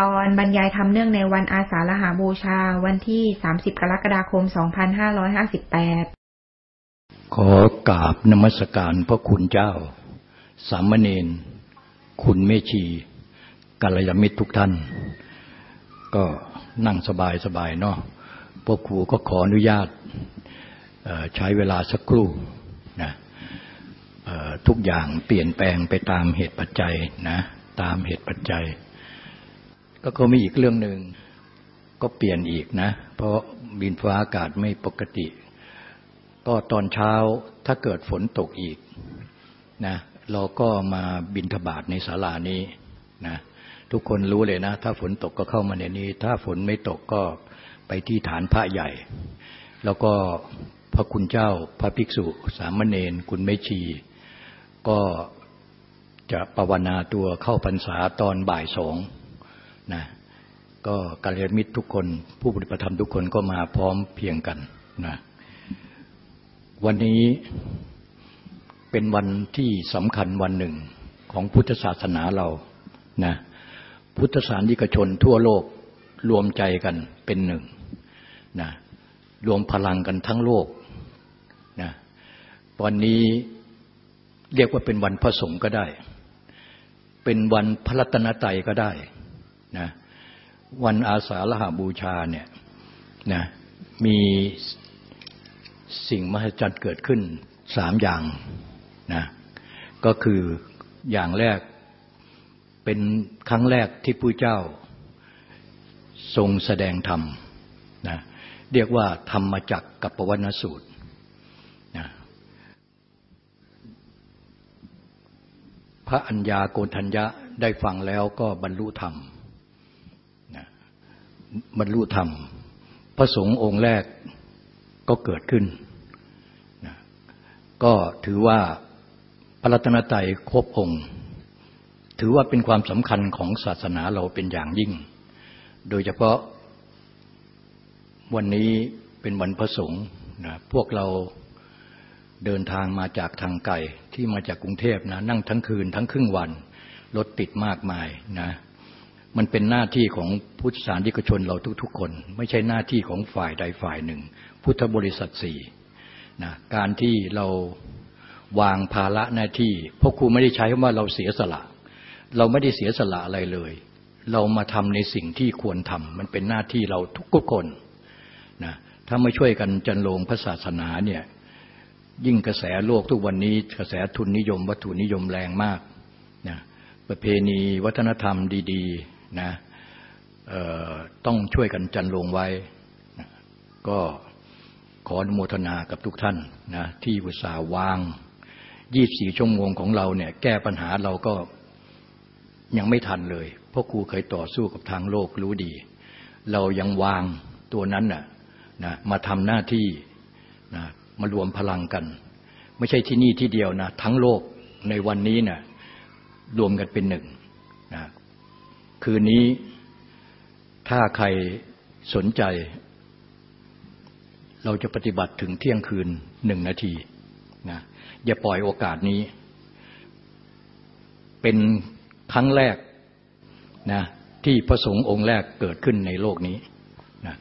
ตอนบรรยายธรรมเนื่องในวันอาสาฬหาบูชาวันที่ 30 กรกฎาคม 2558 ขอกราบนมัสการพระคุณเจ้า สามเณร คุณเมชีกัลยาณมิตรทุกท่าน ก็นั่งสบายสบายเนาะ พวกครูก็ขออนุญาตใช้เวลาสักครู่นะทุกอย่างเปลี่ยนแปลงไปตามเหตุปัจจัยนะ ตามเหตุปัจจัย ก็ก็มีอีกเรื่องหนึ่งก็เปลี่ยนอีกนะ เพราะบินฟ้าอากาศไม่ปกติ ก็ตอนเช้าถ้าเกิดฝนตกอีกนะเราก็มาบินทบาทในศาลานี้นะทุกคนรู้เลยนะ ถ้าฝนตกก็เข้ามาในนี้ ถ้าฝนไม่ตกก็ไปที่ฐานพระใหญ่ แล้วก็พระคุณเจ้าพระภิกษุ สามเณรคุณไม่ชี ก็จะปวนาตัวเข้าพรรษาตอนบ่ายสอง นะก็กัลยาณมิตรทุกคน ผู้ปฏิบัติธรรมทุกคนก็มาพร้อมเพียงกันนะวันนี้เป็นวันที่สำคัญวันหนึ่งของพุทธศาสนาเรานะพุทธศาสนิกชนทั่วโลกรวมใจกันเป็นหนึ่งนะรวมพลังกันทั้งโลกนะวันนี้เรียกว่าเป็นวันพระสงฆ์ก็ได้ เป็นวันพระรัตนตรัยก็ได้ นะวันอาสาฬหาบูชาเนี่ยนะมีสิ่งมหัศจรรย์เกิดขึ้นสามอย่างนะก็คืออย่างแรกเป็นครั้งแรกที่ผู้เจ้าทรงแสดงธรรมนะเรียกว่าธรรมจักกับปวันสูตรนะพระัญญาโกณทัญญะได้ฟังแล้วก็บรรลุธรรม บรรลุธรรม พระสงฆ์องค์แรกก็เกิดขึ้นนะก็ถือว่าพระรัตนตรัยครบองค์ ถือว่าเป็นความสำคัญของศาสนาเราเป็นอย่างยิ่ง โดยเฉพาะวันนี้เป็นวันพระสงฆ์นะพวกเราเดินทางมาจากทางไกลที่มาจากกรุงเทพนะนั่งทั้งคืนทั้งครึ่งวันรถติดมากมายนะ มันเป็นหน้าที่ของพุทธศาสนิกชนเราทุกๆคน ไม่ใช่หน้าที่ของฝ่ายใดฝ่ายหนึ่ง พุทธบริษัทสี่นะการที่เราวางภาระหน้าที่พราะครูไม่ได้ใช้คำว่าเราเสียสละ เราไม่ได้เสียสละอะไรเลย เรามาทำในสิ่งที่ควรทำมันเป็นหน้าที่เราทุกคนนะถ้าไม่ช่วยกันจันโลงพระศาสนาเนี่ยยิ่งกระแสโลกทุกวันนี้กระแสทุนนิยม วัตถุนิยมแรงมากนะประเพณีวัฒนธรรมดีๆ นะต้องช่วยกันจันลงไว้ ก็ขออนุโมทนากับทุกท่านนะที่อุตส่าห์วางยี่สี่ชั่วโมงของเราเนี่ยแก้ปัญหาเราก็ยังไม่ทันเลย เพราะครูเคยต่อสู้กับทางโลกรู้ดี เรายังวางตัวนั้นน่ะนะมาทำหน้าที่นะมารวมพลังกัน ไม่ใช่ที่นี่ที่เดียวนะทั้งโลกในวันนี้นะ่ะรวมกันเป็นหนึ่ง คืนนี้ถ้าใครสนใจ เราจะปฏิบัติถึงเที่ยงคืนหนึ่งนาทีนะอย่าปล่อยโอกาสนี้ เป็นครั้งแรกนะที่พระสงฆ์องค์แรกเกิดขึ้นในโลกนี้นะ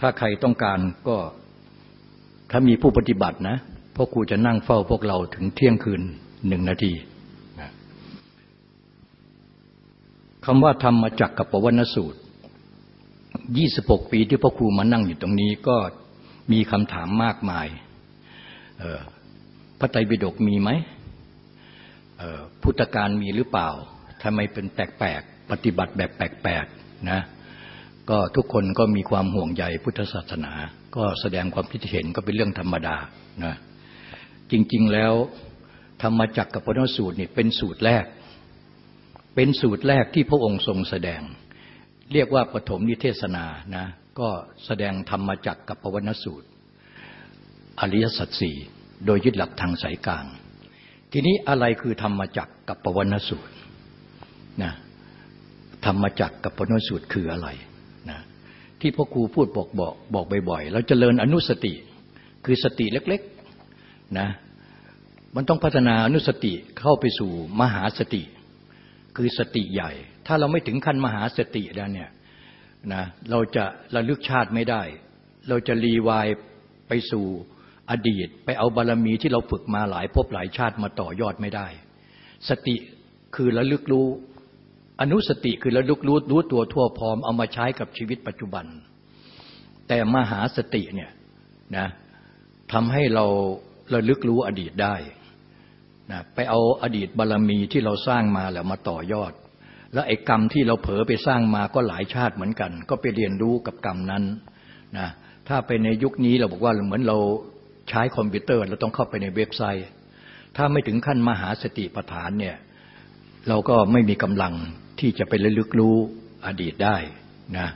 ถ้าใครต้องการก็ถ้ามีผู้ปฏิบัตินะพวกครูจะนั่งเฝ้าพวกเราถึงเที่ยงคืนหนึ่งนาทีนะ คำว่าธรรมจักกับปวนสูตรยี่สิบหกปีที่พ่อครูมานั่งอยู่ตรงนี้ก็มีคำถามมากมาย พระไตรปิฎกมีไหม พุทธการมีหรือเปล่าทำไมเป็นแปลกๆ ปฏิบัติแบบแปลกๆ นะ ก็ทุกคนก็มีความห่วงใยพุทธศาสนา ก็แสดงความคิดเห็นก็เป็นเรื่องธรรมดา นะ จริงๆ แล้วธรรมจักรกับปนสูตรนี่เป็นสูตรแรก เป็นสูตรแรกที่พระองค์ทรงแสดง เรียกว่าปฐมนิเทศนานะก็แสดงธรรมจักกับปวนสูตร อริยสัจสี่โดยยึดหลักทางสายกลาง ทีนี้อะไรคือธรรมจักกับปวนสูตรนะธรรมจักกับปวนสูตรคืออะไรนะที่พ่อครูพูดบอกบอกบอกบ่อยๆเราจเจริญอนุสติคือสติเล็กๆนะมันต้องพัฒนาอนุสติเข้าไปสู่มหาสติ คือสติใหญ่ ถ้าเราไม่ถึงขั้นมหาสติแล้วเนี่ยนะเราจะระลึกชาติไม่ได้ เราจะรีวายไปสู่อดีต ไปเอาบารรมีที่เราฝึกมาหลายภพหลายชาติมาต่อยอดไม่ได้ สติคือระลึกรู้ อนุสติคือระลึกรู้รู้ตัวทั่วพร้อมเอามาใช้กับชีวิตปัจจุบัน แต่มหาสติเนี่ยนะทำให้เราระลึกรู้อดีตได้ นะไปเอาอดีตบารรมีที่เราสร้างมาแล้วมาต่อยอด แล้วไอ้กรรมที่เราเผลอไปสร้างมาก็หลายชาติเหมือนกัน ก็ไปเรียนรู้กับกรรมนั้นนะถ้าไปในยุคนี้เราบอกว่าเหมือนเราใช้คอมพิวเตอร์เราต้องเข้าไปในเว็บไซต์ ถ้าไม่ถึงขั้นมหาสติปัฏฐานเนี่ยเราก็ไม่มีกำลังที่จะไประลึกรู้อดีตได้นะ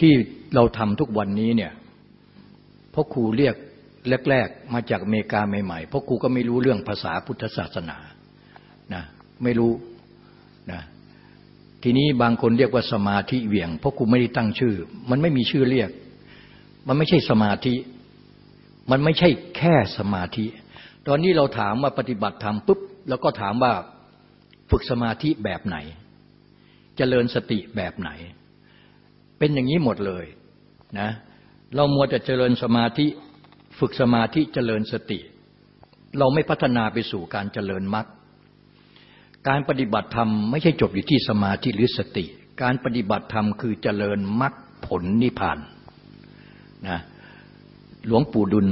ที่เราทำทุกวันนี้เนี่ยพ่อครูเรียก แรก ๆ มาจากอเมริกาใหม่ๆ เพราะครูก็ไม่รู้เรื่องภาษาพุทธศาสนานะไม่รู้นะทีนี้บางคนเรียกว่าสมาธิเหวี่ยง เพราะครูไม่ได้ตั้งชื่อ มันไม่มีชื่อเรียก มันไม่ใช่สมาธิ มันไม่ใช่แค่สมาธิ ตอนนี้เราถามว่าปฏิบัติธรรมปุ๊บแล้วก็ถามว่าฝึกสมาธิแบบไหนจเจริญสติแบบไหน เป็นอย่างนี้หมดเลยนะเรามัวแต่เจริญสมาธิ ฝึกสมาธิเจริญสติ เราไม่พัฒนาไปสู่การเจริญมรรคการปฏิบัติธรรมไม่ใช่จบอยู่ที่สมาธิหรือสติ การปฏิบัติธรรมคือเจริญมรรคผลนิพพานนะหลวงปู่ดุล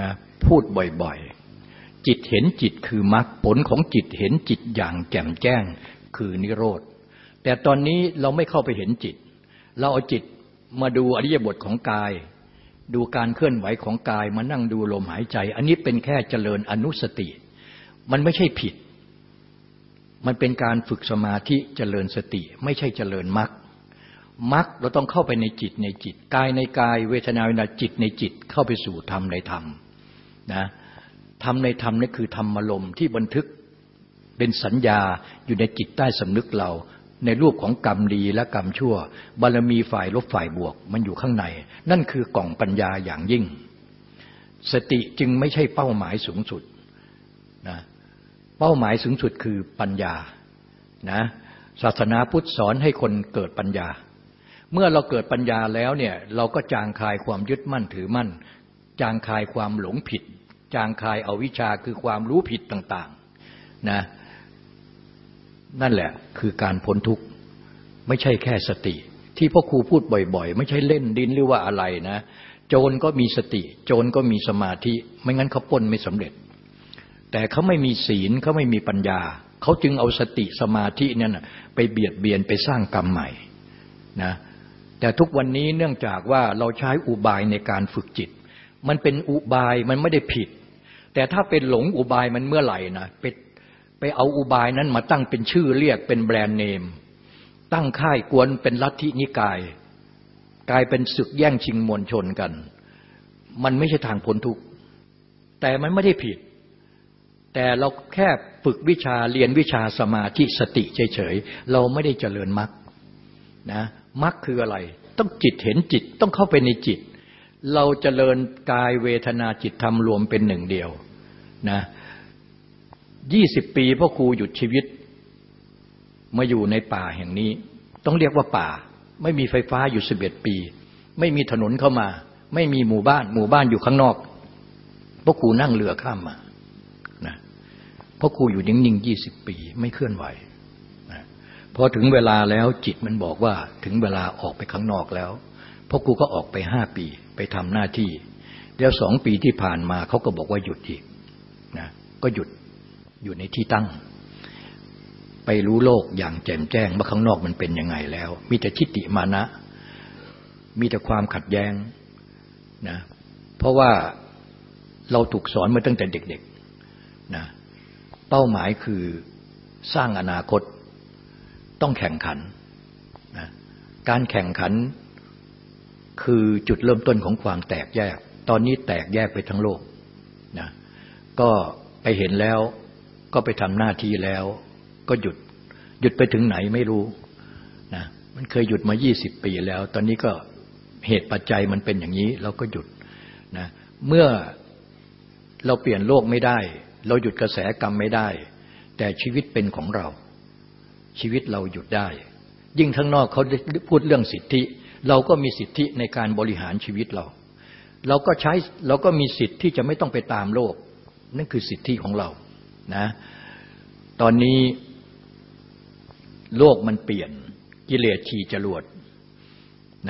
นะพูดบ่อยๆ จิตเห็นจิตคือมรรคผลของจิตเห็นจิตอย่างแจ่มแจ้งคือนิโรธ แต่ตอนนี้เราไม่เข้าไปเห็นจิต เราเอาจิตมาดูอริยบทของกาย ดูการเคลื่อนไหวของกายมานั่งดูลมหายใจ อันนี้เป็นแค่เจริญอนุสติ มันไม่ใช่ผิด มันเป็นการฝึกสมาธิเจริญสติ ไม่ใช่เจริญมรรคมรรคเราต้องเข้าไปในจิตในจิตกายในกาย เวทนาเวทนาจิตในจิตเข้าไปสู่ธรรมในธรรมนะธรรมในธรรมนี่คือธรรมลมที่บันทึกเป็นสัญญาอยู่ในจิตใต้สำนึกเรา ในรูปของกรรมดีและกรรมชั่ว บารมีฝ่ายลบฝ่ายบวก มันอยู่ข้างใน นั่นคือกล่องปัญญาอย่างยิ่ง สติจึงไม่ใช่เป้าหมายสูงสุดนะเป้าหมายสูงสุดคือปัญญานะศาสนาพุทธสอนให้คนเกิดปัญญา เมื่อเราเกิดปัญญาแล้วเนี่ยเราก็จางคายความยึดมั่นถือมั่น จางคายความหลงผิด จางคายเอาวิชาคือความรู้ผิดต่างๆนะ นั่นแหละคือการพ้นทุกข์ไม่ใช่แค่สติ ที่พ่อครูพูดบ่อยๆ ไม่ใช่เล่นดินหรือว่าอะไรนะ โจรก็มีสติ โจรก็มีสมาธิ ไม่งั้นเขาป้นไม่สำเร็จ แต่เขาไม่มีศีลเขาไม่มีปัญญา เขาจึงเอาสติสมาธินั่นไปเบียดเบียนไปสร้างกรรมใหม่นะแต่ทุกวันนี้เนื่องจากว่าเราใช้อุบายในการฝึกจิต มันเป็นอุบายมันไม่ได้ผิด แต่ถ้าเป็นหลงอุบายมันเมื่อไหร่นะไป ไปเอาอุบายนั้นมาตั้งเป็นชื่อเรียกเป็นแบรนด์เนม ตั้งค่ายกวนเป็นลัทธินิกาย กลายเป็นศึกแย่งชิงมวลชนกัน มันไม่ใช่ทางพ้นทุกข์แต่มันไม่ได้ผิด แต่เราแค่ฝึกวิชาเรียนวิชาสมาธิสติเฉยๆเราไม่ได้เจริญมรรคนะมรรคคืออะไร ต้องจิตเห็นจิตต้องเข้าไปในจิต เราเจริญกายเวทนาจิตธรรมรวมเป็นหนึ่งเดียวนะ ยี่สิบปีพ่อครูหยุดชีวิต มาอยู่ในป่าแห่งนี้ ต้องเรียกว่าป่า ไม่มีไฟฟ้าอยู่สิบเอ็ดปี ไม่มีถนนเข้ามา ไม่มีหมู่บ้าน หมู่บ้านอยู่ข้างนอกพ่อครูนั่งเรือข้ามมานะพ่อครูอยู่นิ่งๆยี่สิบปี ไม่เคลื่อนไหวนะพอถึงเวลาแล้วจิตมันบอกว่าถึงเวลาออกไปข้างนอกแล้วพ่อครูก็ออกไปห้าปีไปทำหน้าที่ แล้วสองปีที่ผ่านมาเขาก็บอกว่าหยุดอีกนะก็หยุด อยู่ในที่ตั้ง ไปรู้โลกอย่างแจ่มแจ้งว่าข้างนอกมันเป็นยังไงแล้ว มีแต่ทิฏฐิมานะ มีแต่ความขัดแย้งนะเพราะว่าเราถูกสอนมาตั้งแต่เด็กๆนะเป้าหมายคือสร้างอนาคตต้องแข่งขันนะการแข่งขันคือจุดเริ่มต้นของความแตกแยก ตอนนี้แตกแยกไปทั้งโลกนะก็ไปเห็นแล้ว ก็ไปทำหน้าที่แล้ว ก็หยุด หยุดไปถึงไหนไม่รู้นะมันเคยหยุดมายี่สิบปีแล้ว ตอนนี้ก็เหตุปัจจัยมันเป็นอย่างนี้ เราก็หยุดนะเมื่อเราเปลี่ยนโลกไม่ได้ เราหยุดกระแสกรรมไม่ได้ แต่ชีวิตเป็นของเรา ชีวิตเราหยุดได้ ยิ่งทั้งนอกเขาพูดเรื่องสิทธิ เราก็มีสิทธิในการบริหารชีวิตเรา เราก็ใช้เราก็มีสิทธิ์ที่จะไม่ต้องไปตามโลก นั่นคือสิทธิของเรา นะ ตอนนี้โลกมันเปลี่ยนกิเลสขี่จรวด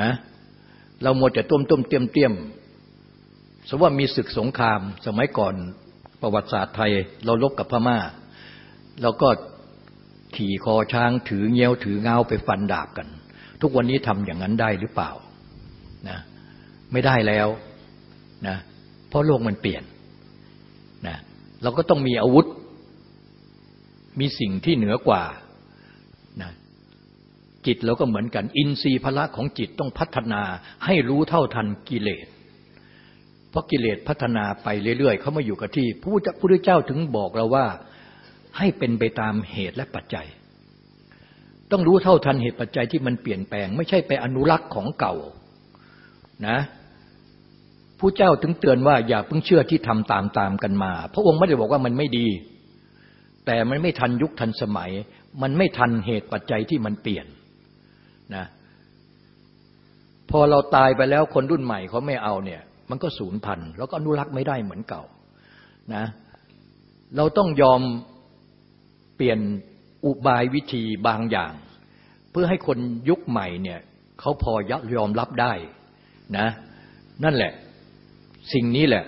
นะ เราหมดแต่ต้มต้มเตี้ยมเตี้ยมสมมติว่ามีศึกสงคราม สมัยก่อนประวัติศาสตร์ไทย เราลบกับพม่าเราก็ขี่คอช้างถือเงี้ยวถือเงาไปฟันดาบกัน ทุกวันนี้ทำอย่างนั้นได้หรือเปล่านะไม่ได้แล้วนะเพราะโลกมันเปลี่ยนนะเราก็ต้องมีอาวุธ มีสิ่งที่เหนือกว่านะจิตเราก็เหมือนกัน อินทรีย์พละของจิตต้องพัฒนาให้รู้เท่าทันกิเลสเพราะกิเลสพัฒนาไปเรื่อยๆ เขามาอยู่กับที่พระพุทธเจ้าถึงบอกเราว่าให้เป็นไปตามเหตุและปัจจัย ต้องรู้เท่าทันเหตุปัจจัยที่มันเปลี่ยนแปลง ไม่ใช่ไปอนุรักษ์ของเก่านะผู้เจ้าถึงเตือนว่าอย่าเพิ่งเชื่อที่ทำตามตามกันมา พระองค์ไม่ได้บอกว่ามันไม่ดี แต่มันไม่ทันยุคทันสมัย มันไม่ทันเหตุปัจจัยที่มันเปลี่ยนนะพอเราตายไปแล้วคนรุ่นใหม่เขาไม่เอาเนี่ยมันก็สูญพันธุ์แล้วก็อนุรักษ์ไม่ได้เหมือนเก่านะเราต้องยอมเปลี่ยนอุบายวิธีบางอย่าง เพื่อให้คนยุคใหม่เนี่ยเขาพอยอมรับได้นะนั่นแหละสิ่งนี้แหละ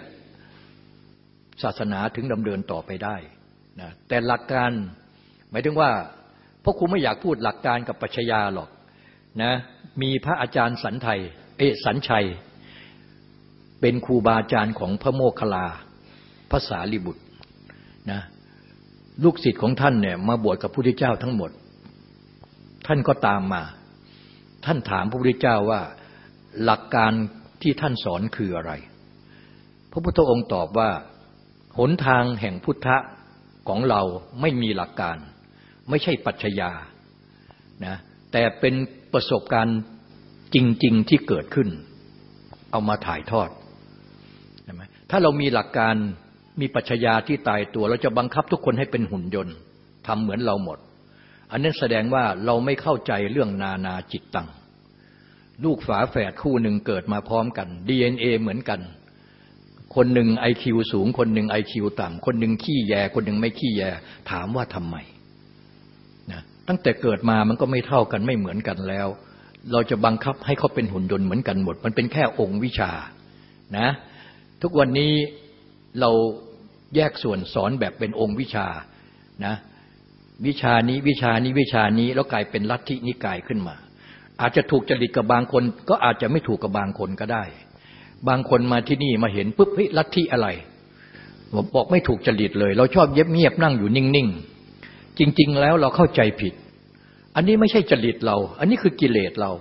ศาสนาถึงดำเนินต่อไปได้ นะแต่หลักการหมายถึงว่าพราะครูไม่อยากพูดหลักการกับปัชญาหรอกนะมีพระอาจารย์สันไทยเอสันชัย เป็นครูบาอาจารย์ของพระโมคคลาภาษาลิบุตรนะลูกศิษย์ของท่านเนี่ยมาบวชกับพระพุทธเจ้าทั้งหมด ท่านก็ตามมา ท่านถามพระพุทธเจ้าว่าหลักการที่ท่านสอนคืออะไร พระพุทธองค์ตอบว่า หนทางแห่งพุทธะ ของเราไม่มีหลักการ ไม่ใช่ปัจจยานะแต่เป็นประสบการณ์จริง ๆที่เกิดขึ้น เอามาถ่ายทอดใช่ไหมถ้าเรามีหลักการมีปัจจยาที่ตายตัว เราจะบังคับทุกคนให้เป็นหุ่นยนต์ทำเหมือนเราหมด อันนั้นแสดงว่าเราไม่เข้าใจเรื่องนานาจิตตัง ลูกฝาแฝดคู่หนึ่งเกิดมาพร้อมกัน DNA เหมือนกัน คนหนึ่งไอคิวสูง คนหนึ่งไอคิวต่ำ คนหนึ่งขี้แย คนหนึ่งไม่ขี้แย ถามว่าทำไมนะตั้งแต่เกิดมามันก็ไม่เท่ากันไม่เหมือนกันแล้ว เราจะบังคับให้เขาเป็นหุ่นยนต์เหมือนกันหมด มันเป็นแค่องค์วิชานะทุกวันนี้เราแยกส่วนสอนแบบเป็นองค์วิชานะวิชานี้วิชานี้วิชานี้แล้วกลายเป็นลัทธินิกายขึ้นมา อาจจะถูกจริตกับบางคน ก็อาจจะไม่ถูกกับบางคนก็ได้ บางคนมาที่นี่มาเห็นปุ๊บเฮ้ยลัทธิอะไรบอกไม่ถูกจริตเลย เราชอบเย็บเงียบนั่งอยู่นิ่งๆ จริง ๆ แล้วเราเข้าใจผิด อันนี้ไม่ใช่จริตเรา อันนี้คือกิเลสเรา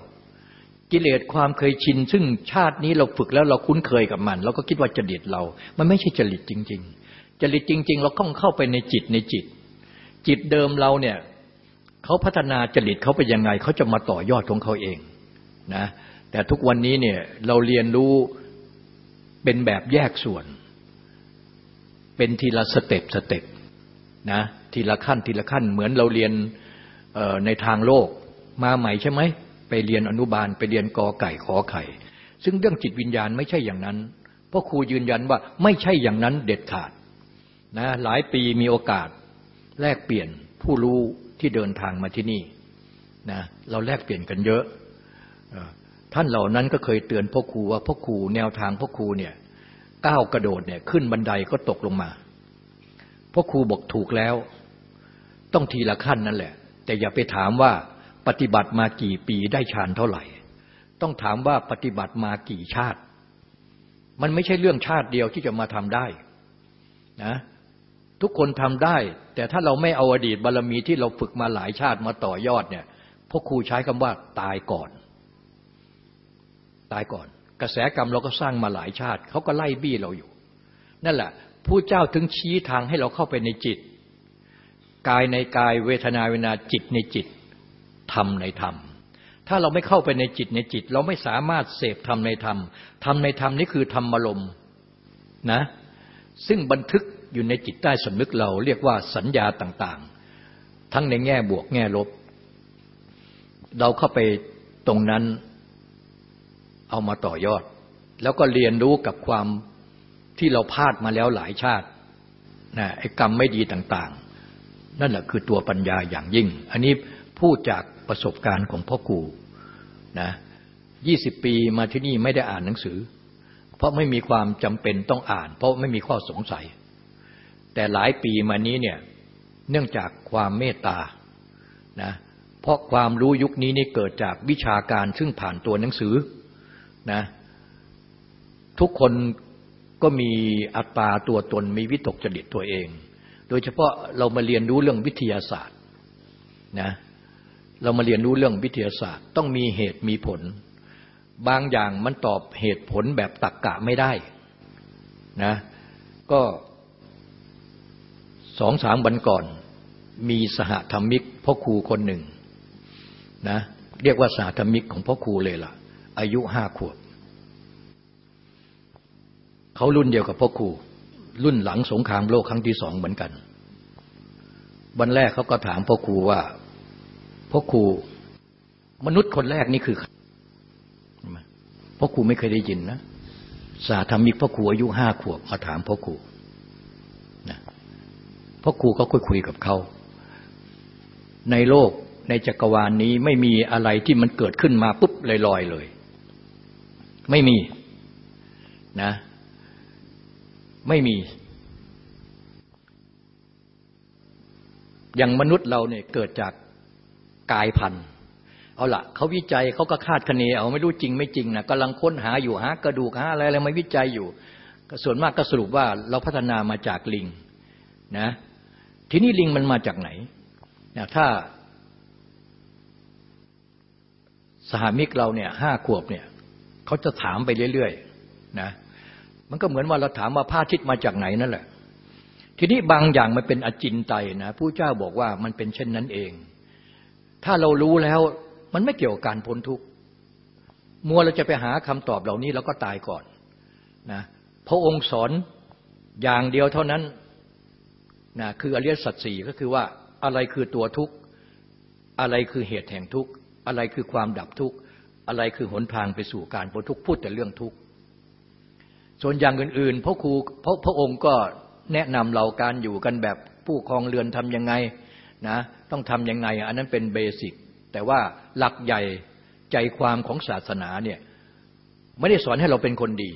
กิเลสความเคยชิน ซึ่งชาตินี้เราฝึกแล้วเราคุ้นเคยกับมัน เราก็คิดว่าจริตเรา มันไม่ใช่จริตจริง ๆ จริตจริง ๆ เราต้องเข้าไปในจิตในจิต จิตเดิมเราเนี่ยเขาพัฒนาจริตเขาไปยังไงเขาจะมาต่อยอดของเขาเองนะแต่ทุกวันนี้เนี่ยเราเรียนรู้ เป็นแบบแยกส่วน เป็นทีละสเต็ปสเต็ปนะทีละขั้นทีละขั้นเหมือนเราเรียนในทางโลกมาใหม่ใช่ไหมไปเรียนอนุบาลไปเรียนกอไก่ขอไข่ ซึ่งเรื่องจิตวิญญาณไม่ใช่อย่างนั้น เพราะครูยืนยันว่าไม่ใช่อย่างนั้นเด็ดขาดนะหลายปีมีโอกาสแลกเปลี่ยนผู้รู้ที่เดินทางมาที่นี่นะเราแลกเปลี่ยนกันเยอะ ท่านเหล่านั้นก็เคยเตือนพ่อครูว่าพ่อครูแนวทางพ่อครูเนี่ยก้าวกระโดดเนี่ยขึ้นบันไดก็ตกลงมาพ่อครูบอกถูกแล้ว ต้องทีละขั้นนั่นแหละ แต่อย่าไปถามว่าปฏิบัติมากี่ปีได้ฌานเท่าไหร่ ต้องถามว่าปฏิบัติมากี่ชาติ มันไม่ใช่เรื่องชาติเดียวที่จะมาทำได้นะทุกคนทำได้ แต่ถ้าเราไม่เอาอดีตบารรมีที่เราฝึกมาหลายชาติมาต่อยอดเนี่ยพวกครูใช้คำว่าตายก่อน ตายก่อน กระแสกรรมเราก็สร้างมาหลายชาติ เขาก็ไล่บี้เราอยู่ นั่นแหละผู้เจ้าถึงชี้ทางให้เราเข้าไปในจิต กายในกายเวทนาเวนาจิตในจิตธรรมในธรรม ถ้าเราไม่เข้าไปในจิตในจิต เราไม่สามารถเสพธรรมในธรรมธรรมในธรรมนี่คือธรรมอารมนะซึ่งบันทึกอยู่ในจิตใต้สำนึกเราเรียกว่าสัญญาต่างๆ ทั้งในแง่บวกแง่ลบ เราเข้าไปตรงนั้น เอามาต่อยอด แล้วก็เรียนรู้กับความที่เราพลาดมาแล้วหลายชาตินะไอ้กรรมไม่ดีต่างๆ นั่นแหละคือตัวปัญญาอย่างยิ่ง อันนี้พูดจากประสบการณ์ของพ่อครูนะยี่สิบปีมาที่นี่ไม่ได้อ่านหนังสือ เพราะไม่มีความจำเป็นต้องอ่าน เพราะไม่มีข้อสงสัย แต่หลายปีมานี้เนี่ยเนื่องจากความเมตตานะเพราะความรู้ยุคนี้นี่เกิดจากวิชาการซึ่งผ่านตัวหนังสือ นะทุกคนก็มีอัตตาตัวตนมีวิตกจริตตัวเอง โดยเฉพาะเรามาเรียนรู้เรื่องวิทยาศาสตร์นะเรามาเรียนรู้เรื่องวิทยาศาสตร์ ต้องมีเหตุมีผล บางอย่างมันตอบเหตุผลแบบตักกะไม่ได้นะก็สองสามวันก่อน มีสหธรรมิกพ่อครูคนหนึ่งนะเรียกว่าสหธรรมิกของพ่อครูเลยล่ะ อายุห้าขวบ เขารุ่นเดียวกับพ่อครู รุ่นหลังสงครามโลกครั้งที่สองเหมือนกัน วันแรกเขาก็ถามพ่อครูว่าพ่อครูมนุษย์คนแรกนี่คือพ่อครูไม่เคยได้ยินนะสาธรรมิกพ่อครูอายุห้าขวบมาถามพ่อครูนะพ่อครูก็คุยคุยกับเขา ในโลกในจักรวาลนนี้ไม่มีอะไรที่มันเกิดขึ้นมาปุ๊บลอยๆเลย ไม่มีนะ ไม่มี อย่างมนุษย์เราเนี่ยเกิดจากกายพันธุ์เอาละเขาวิจัยเขาก็คาดคะเนเอาไม่รู้จริงไม่จริงนะกำลังค้นหาอยู่หากระดูกหาอะไรอะไรมาวิจัยอยู่ส่วนมากก็สรุปว่าเราพัฒนามาจากลิงนะทีนี้ลิงมันมาจากไหนนะถ้า สหมิกเราเนี่ยห้าขวบเนี่ย เขาจะถามไปเรื่อยๆนะมันก็เหมือนว่าเราถามว่าพระอาทิตย์มาจากไหนนั่นแหละ ทีนี้บางอย่างมันเป็นอจินไตยนะผู้เจ้าบอกว่ามันเป็นเช่นนั้นเอง ถ้าเรารู้แล้วมันไม่เกี่ยวกับการพ้นทุกข์มัวเราจะไปหาคำตอบเหล่านี้เราก็ตายก่อนนะพระองค์สอนอย่างเดียวเท่านั้นนะคืออริยสัจสี่ก็คือว่าอะไรคือตัวทุกข์ อะไรคือเหตุแห่งทุกข์ อะไรคือความดับทุกข์ อะไรคือหนทางไปสู่การพ้นทุกข์พูดแต่เรื่องทุกข์ส่วนอย่างอื่นๆพระครูพระพระองค์ก็แนะนำเราการอยู่กันแบบผู้ครองเรือนทำยังไงนะต้องทำยังไง อันนั้นเป็นเบสิกแต่ว่าหลักใหญ่ใจความของศาสนาเนี่ยไม่ได้สอนให้เราเป็นคนดี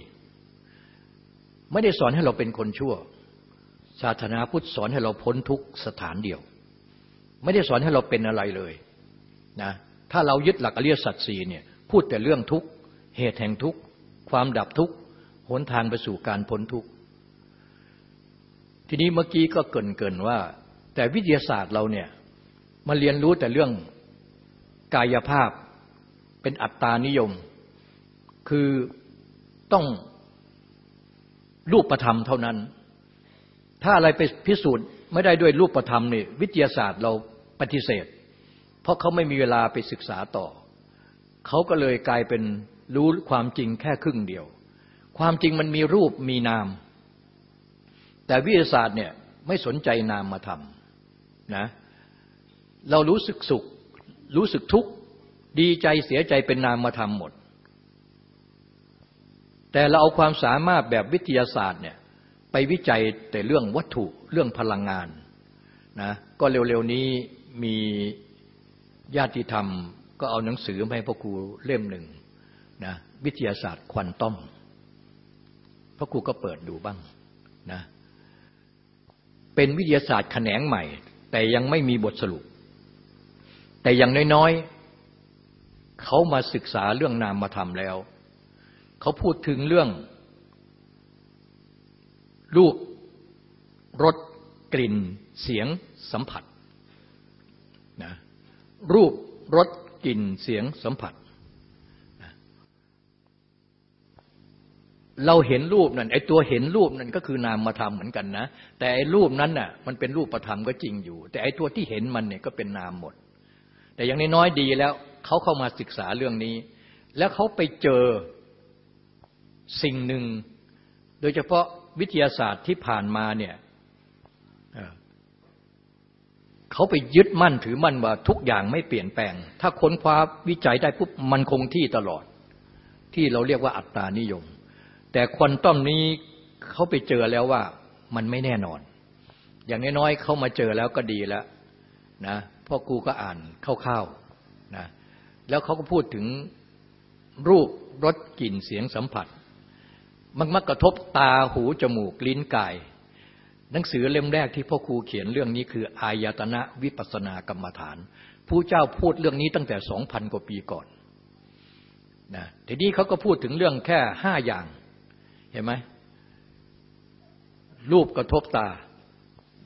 ไม่ได้สอนให้เราเป็นคนชั่ว ศาสนาพุทธสอนให้เราพ้นทุกสถานเดียว ไม่ได้สอนให้เราเป็นอะไรเลยนะถ้าเรายึดหลักอริยสัจสี่เนี่ย พูดแต่เรื่องทุกเหตุแห่งทุกความดับทุกหนทางไปสู่การพ้นทุกข์ ทีนี้เมื่อกี้ก็เกินเกินว่า แต่วิทยาศาสตร์เราเนี่ยมาเรียนรู้แต่เรื่องกายภาพเป็นอัตตานิยม คือต้องรูปประธรรมเท่านั้น ถ้าอะไรไปพิสูจน์ไม่ได้ด้วยรูปประธรรมนี่วิทยาศาสตร์เราปฏิเสธ เพราะเขาไม่มีเวลาไปศึกษาต่อ เขาก็เลยกลายเป็นรู้ความจริงแค่ครึ่งเดียว ความจริงมันมีรูปมีนาม แต่วิทยาศาสตร์เนี่ยไม่สนใจนามมาทำนะเรารู้สึกสุข รู้สึกทุกข์ ดีใจเสียใจเป็นนามมาทำหมด แต่เราเอาความสามารถแบบวิทยาศาสตร์เนี่ยไปวิจัยแต่เรื่องวัตถุเรื่องพลังงานนะก็เร็วๆนี้มีญาติธรรม ก็เอาหนังสือมาให้พ่อครูเล่มหนึ่งนะวิทยาศาสตร์ควอนตัมพระครูก็เปิดดูบ้างนะเป็นวิทยาศาสตร์แขนงใหม่ แต่ยังไม่มีบทสรุป แต่อย่างน้อยๆเขามาศึกษาเรื่องนามธรรมแล้ว เขาพูดถึงเรื่องรูปรสกลิ่น เสียงสัมผัสนะรูปรส กลิ่นเสียงสัมผัส เราเห็นรูปนั่นไอ้ตัวเห็นรูปนั่นก็คือนามธรรมเหมือนกันนะ แต่ไอ้รูปนั้นน่ะมันเป็นรูปธรรมก็จริงอยู่ แต่ไอ้ตัวที่เห็นมันเนี่ยก็เป็นนามหมด แต่อย่างน้อยๆดีแล้วเขาเข้ามาศึกษาเรื่องนี้ แล้วเขาไปเจอสิ่งหนึ่ง โดยเฉพาะวิทยาศาสตร์ที่ผ่านมาเนี่ย เขาไปยึดมั่นถือมั่นว่าทุกอย่างไม่เปลี่ยนแปลง ถ้าค้นคว้าวิจัยได้ปุ๊บมันคงที่ตลอด ที่เราเรียกว่าอัตตานิยม แต่ควอนตัมนี้เขาไปเจอแล้วว่ามันไม่แน่นอน อย่างน้อยๆเขามาเจอแล้วก็ดีแล้วนะพ่อกูก็อ่านคร่าวๆนะแล้วเขาก็พูดถึงรูปรสกลิ่นเสียงสัมผัส มันมักกระทบตาหูจมูกลิ้นกาย หนังสือเล่มแรกที่พ่อครูเขียนเรื่องนี้คืออายตนะวิปัสนากรรมฐานผู้เจ้าพูดเรื่องนี้ตั้งแต่สองพันกว่าปีก่อนนะทีนี้เขาก็พูดถึงเรื่องแค่ห้าอย่าง เห็นไหมรูปกระทบตา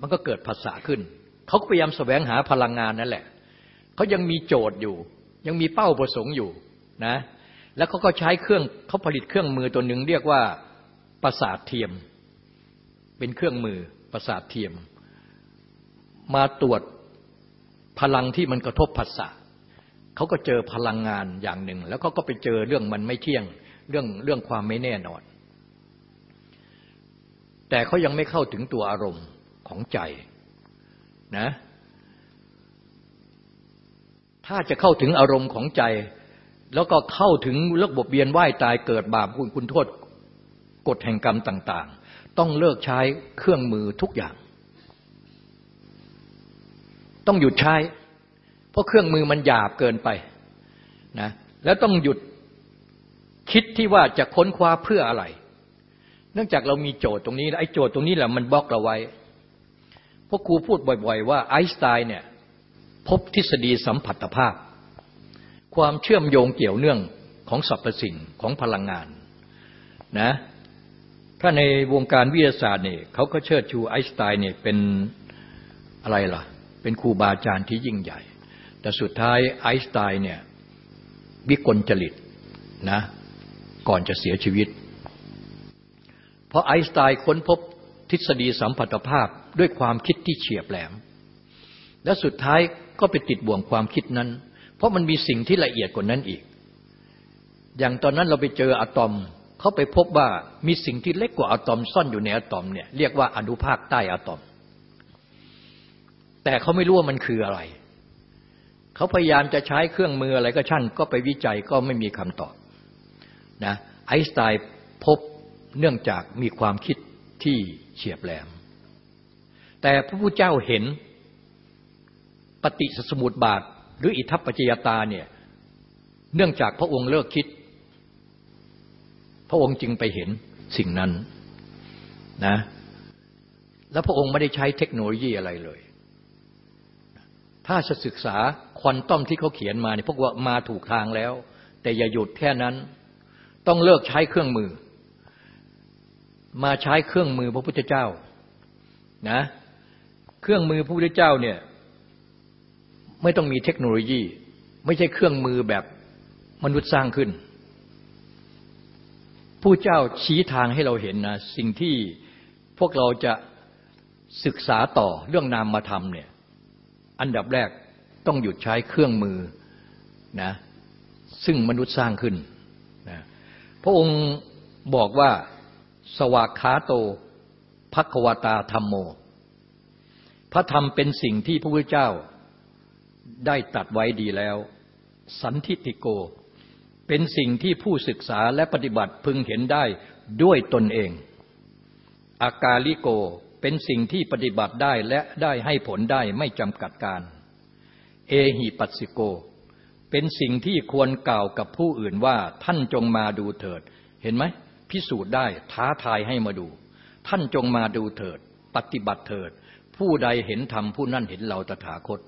มันก็เกิดภาษาขึ้น เขาก็พยายามแสวงหาพลังงานนั่นแหละ เขายังมีโจทย์อยู่ ยังมีเป้าประสงค์อยู่นะ แล้วเขาก็ใช้เครื่องเขาผลิตเครื่องมือตัวหนึ่งเรียกว่าประสาทเทียม เป็นเครื่องมือ ประสาทเทียม มาตรวจพลังที่มันกระทบภาษาเขาก็เจอพลังงานอย่างหนึ่ง แล้วเขาก็ไปเจอเรื่องมันไม่เที่ยงเรื่องเรื่องความไม่แน่นอน แต่เขายังไม่เข้าถึงตัวอารมณ์ของใจนะถ้าจะเข้าถึงอารมณ์ของใจ แล้วก็เข้าถึงระบบเบียนว่ายตายเกิดบาปคุณคุณโทษกฎแห่งกรรมต่าง ต้องเลิกใช้เครื่องมือทุกอย่าง ต้องหยุดใช้ เพราะเครื่องมือมันหยาบเกินไปนะแล้วต้องหยุดคิดที่ว่าจะค้นคว้าเพื่ออะไร เนื่องจากเรามีโจทย์ตรงนี้ไอ้โจทย์ตรงนี้แหละมันบล็อกเราไว้พราะครูพูดบ่อย ๆ ว่าไอน์สไตน์เนี่ยพบทฤษฎีสัมผัสภาพ ความเชื่อมโยงเกี่ยวเนื่องของสรรพสิ่งของพลังงานนะ ถ้าในวงการวิทยาศาสตร์เนี่ยเขาก็เชิดชูไอน์สไตน์เนี่ยเป็นอะไรล่ะ เป็นครูบาอาจารย์ที่ยิ่งใหญ่ แต่สุดท้ายไอน์สไตน์เนี่ยวิกลจริตนะก่อนจะเสียชีวิต เพราะไอน์สไตน์ค้นพบทฤษฎีสัมพัทธภาพด้วยความคิดที่เฉียบแหลม และสุดท้ายก็ไปติดบ่วงความคิดนั้น เพราะมันมีสิ่งที่ละเอียดกว่านั้นอีก อย่างตอนนั้นเราไปเจออะตอม เขาไปพบว่ามีสิ่งที่เล็กกว่าอะตอมซ่อนอยู่ในอะตอมเนี่ยเรียกว่าอนุภาคใต้อะตอม แต่เขาไม่รู้ว่ามันคืออะไร เขาพยายามจะใช้เครื่องมืออะไรก็ช่างก็ไปวิจัยก็ไม่มีคำตอบนะไอน์สไตน์พบเนื่องจากมีความคิดที่เฉียบแหลม แต่พระพุทธเจ้าเห็นปฏิสมุติบาท หรืออิทัปปัจจยตาเนี่ยเนื่องจากพระองค์เลิกคิด พระองค์จึงไปเห็นสิ่งนั้นนะ แล้วพระองค์ไม่ได้ใช้เทคโนโลยีอะไรเลย ถ้าจะศึกษาควอนตัมที่เขาเขียนมาเนี่ยพวกว่ามาถูกทางแล้ว แต่อย่าหยุดแค่นั้น ต้องเลิกใช้เครื่องมือ มาใช้เครื่องมือพระพุทธเจ้านะเครื่องมือพระพุทธเจ้าเนี่ยไม่ต้องมีเทคโนโลยี ไม่ใช่เครื่องมือแบบมนุษย์สร้างขึ้น ผู้เจ้าชี้ทางให้เราเห็นนะสิ่งที่พวกเราจะศึกษาต่อเรื่องนามมาทำเนี่ยอันดับแรกต้องหยุดใช้เครื่องมือนะซึ่งมนุษย์สร้างขึ้นนะพระองค์บอกว่าสวากขาโตภัควตาธรรมโม พระธรรมเป็นสิ่งที่พระพุทธเจ้าได้ตัดไว้ดีแล้ว สันทิติโก เป็นสิ่งที่ผู้ศึกษาและปฏิบัติพึงเห็นได้ด้วยตนเอง อากาลิโกเป็นสิ่งที่ปฏิบัติได้และได้ให้ผลได้ไม่จำกัดการ เอหิปัสสิโก เป็นสิ่งที่ควรกล่าวกับผู้อื่นว่าท่านจงมาดูเถิด เห็นไหม พิสูจน์ได้ท้าทายให้มาดู ท่านจงมาดูเถิด ปฏิบัติเถิด ผู้ใดเห็นธรรมผู้นั้นเห็นเราตถาคต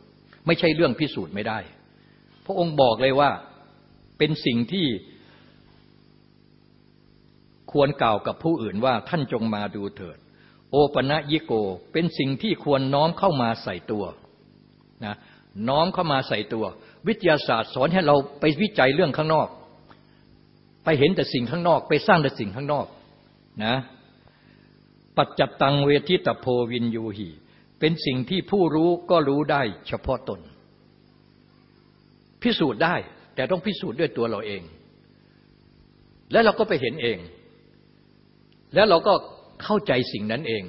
ไม่ใช่เรื่องพิสูจน์ไม่ได้ พระองค์บอกเลยว่า เป็นสิ่งที่ควรกล่าวกับผู้อื่นว่าท่านจงมาดูเถิด โอปะยิโกเป็นสิ่งที่ควรน้อมเข้ามาใส่ตัวนะน้อมเข้ามาใส่ตัว วิทยาศาสตร์สอนให้เราไปวิจัยเรื่องข้างนอก ไปเห็นแต่สิ่งข้างนอก ไปสร้างแต่สิ่งข้างนอกนะปัจจตังเวทิตโพวินยูหีเป็นสิ่งที่ผู้รู้ก็รู้ได้เฉพาะตน พิสูจน์ได้ แต่ต้องพิสูจน์ด้วยตัวเราเอง แล้วเราก็ไปเห็นเอง แล้วเราก็เข้าใจสิ่งนั้นเอง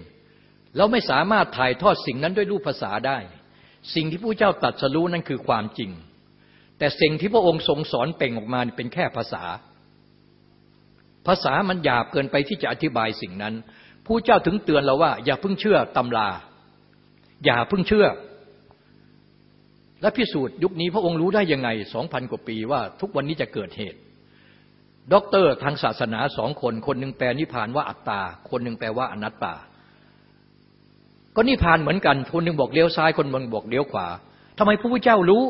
เราไม่สามารถถ่ายทอดสิ่งนั้นด้วยรูปภาษาได้ สิ่งที่ผู้เจ้าตรัสรู้นั่นคือความจริง แต่สิ่งที่พระองค์ทรงสอนเป่งออกมาเป็นแค่ภาษา ภาษามันหยาบเกินไปที่จะอธิบายสิ่งนั้น ผู้เจ้าถึงเตือนเราว่า อย่าเพิ่งเชื่อตำรา อย่าเพิ่งเชื่อ และพิสูจน์ยุคนี้พระองค์รู้ได้ยังไงสองพันกว่าปีว่าทุกวันนี้จะเกิดเหตุด็อกเตอร์ทางศาสนาสองคน คนหนึ่งแปลนิพพานว่าอัตตา คนหนึ่งแปลว่าอนัตตา ก็นิพพานเหมือนกัน คนหนึ่งบอกเลี้ยวซ้ายคนหนึ่งบอกเลี้ยวขวาทำไมพระพุทธเจ้ารู้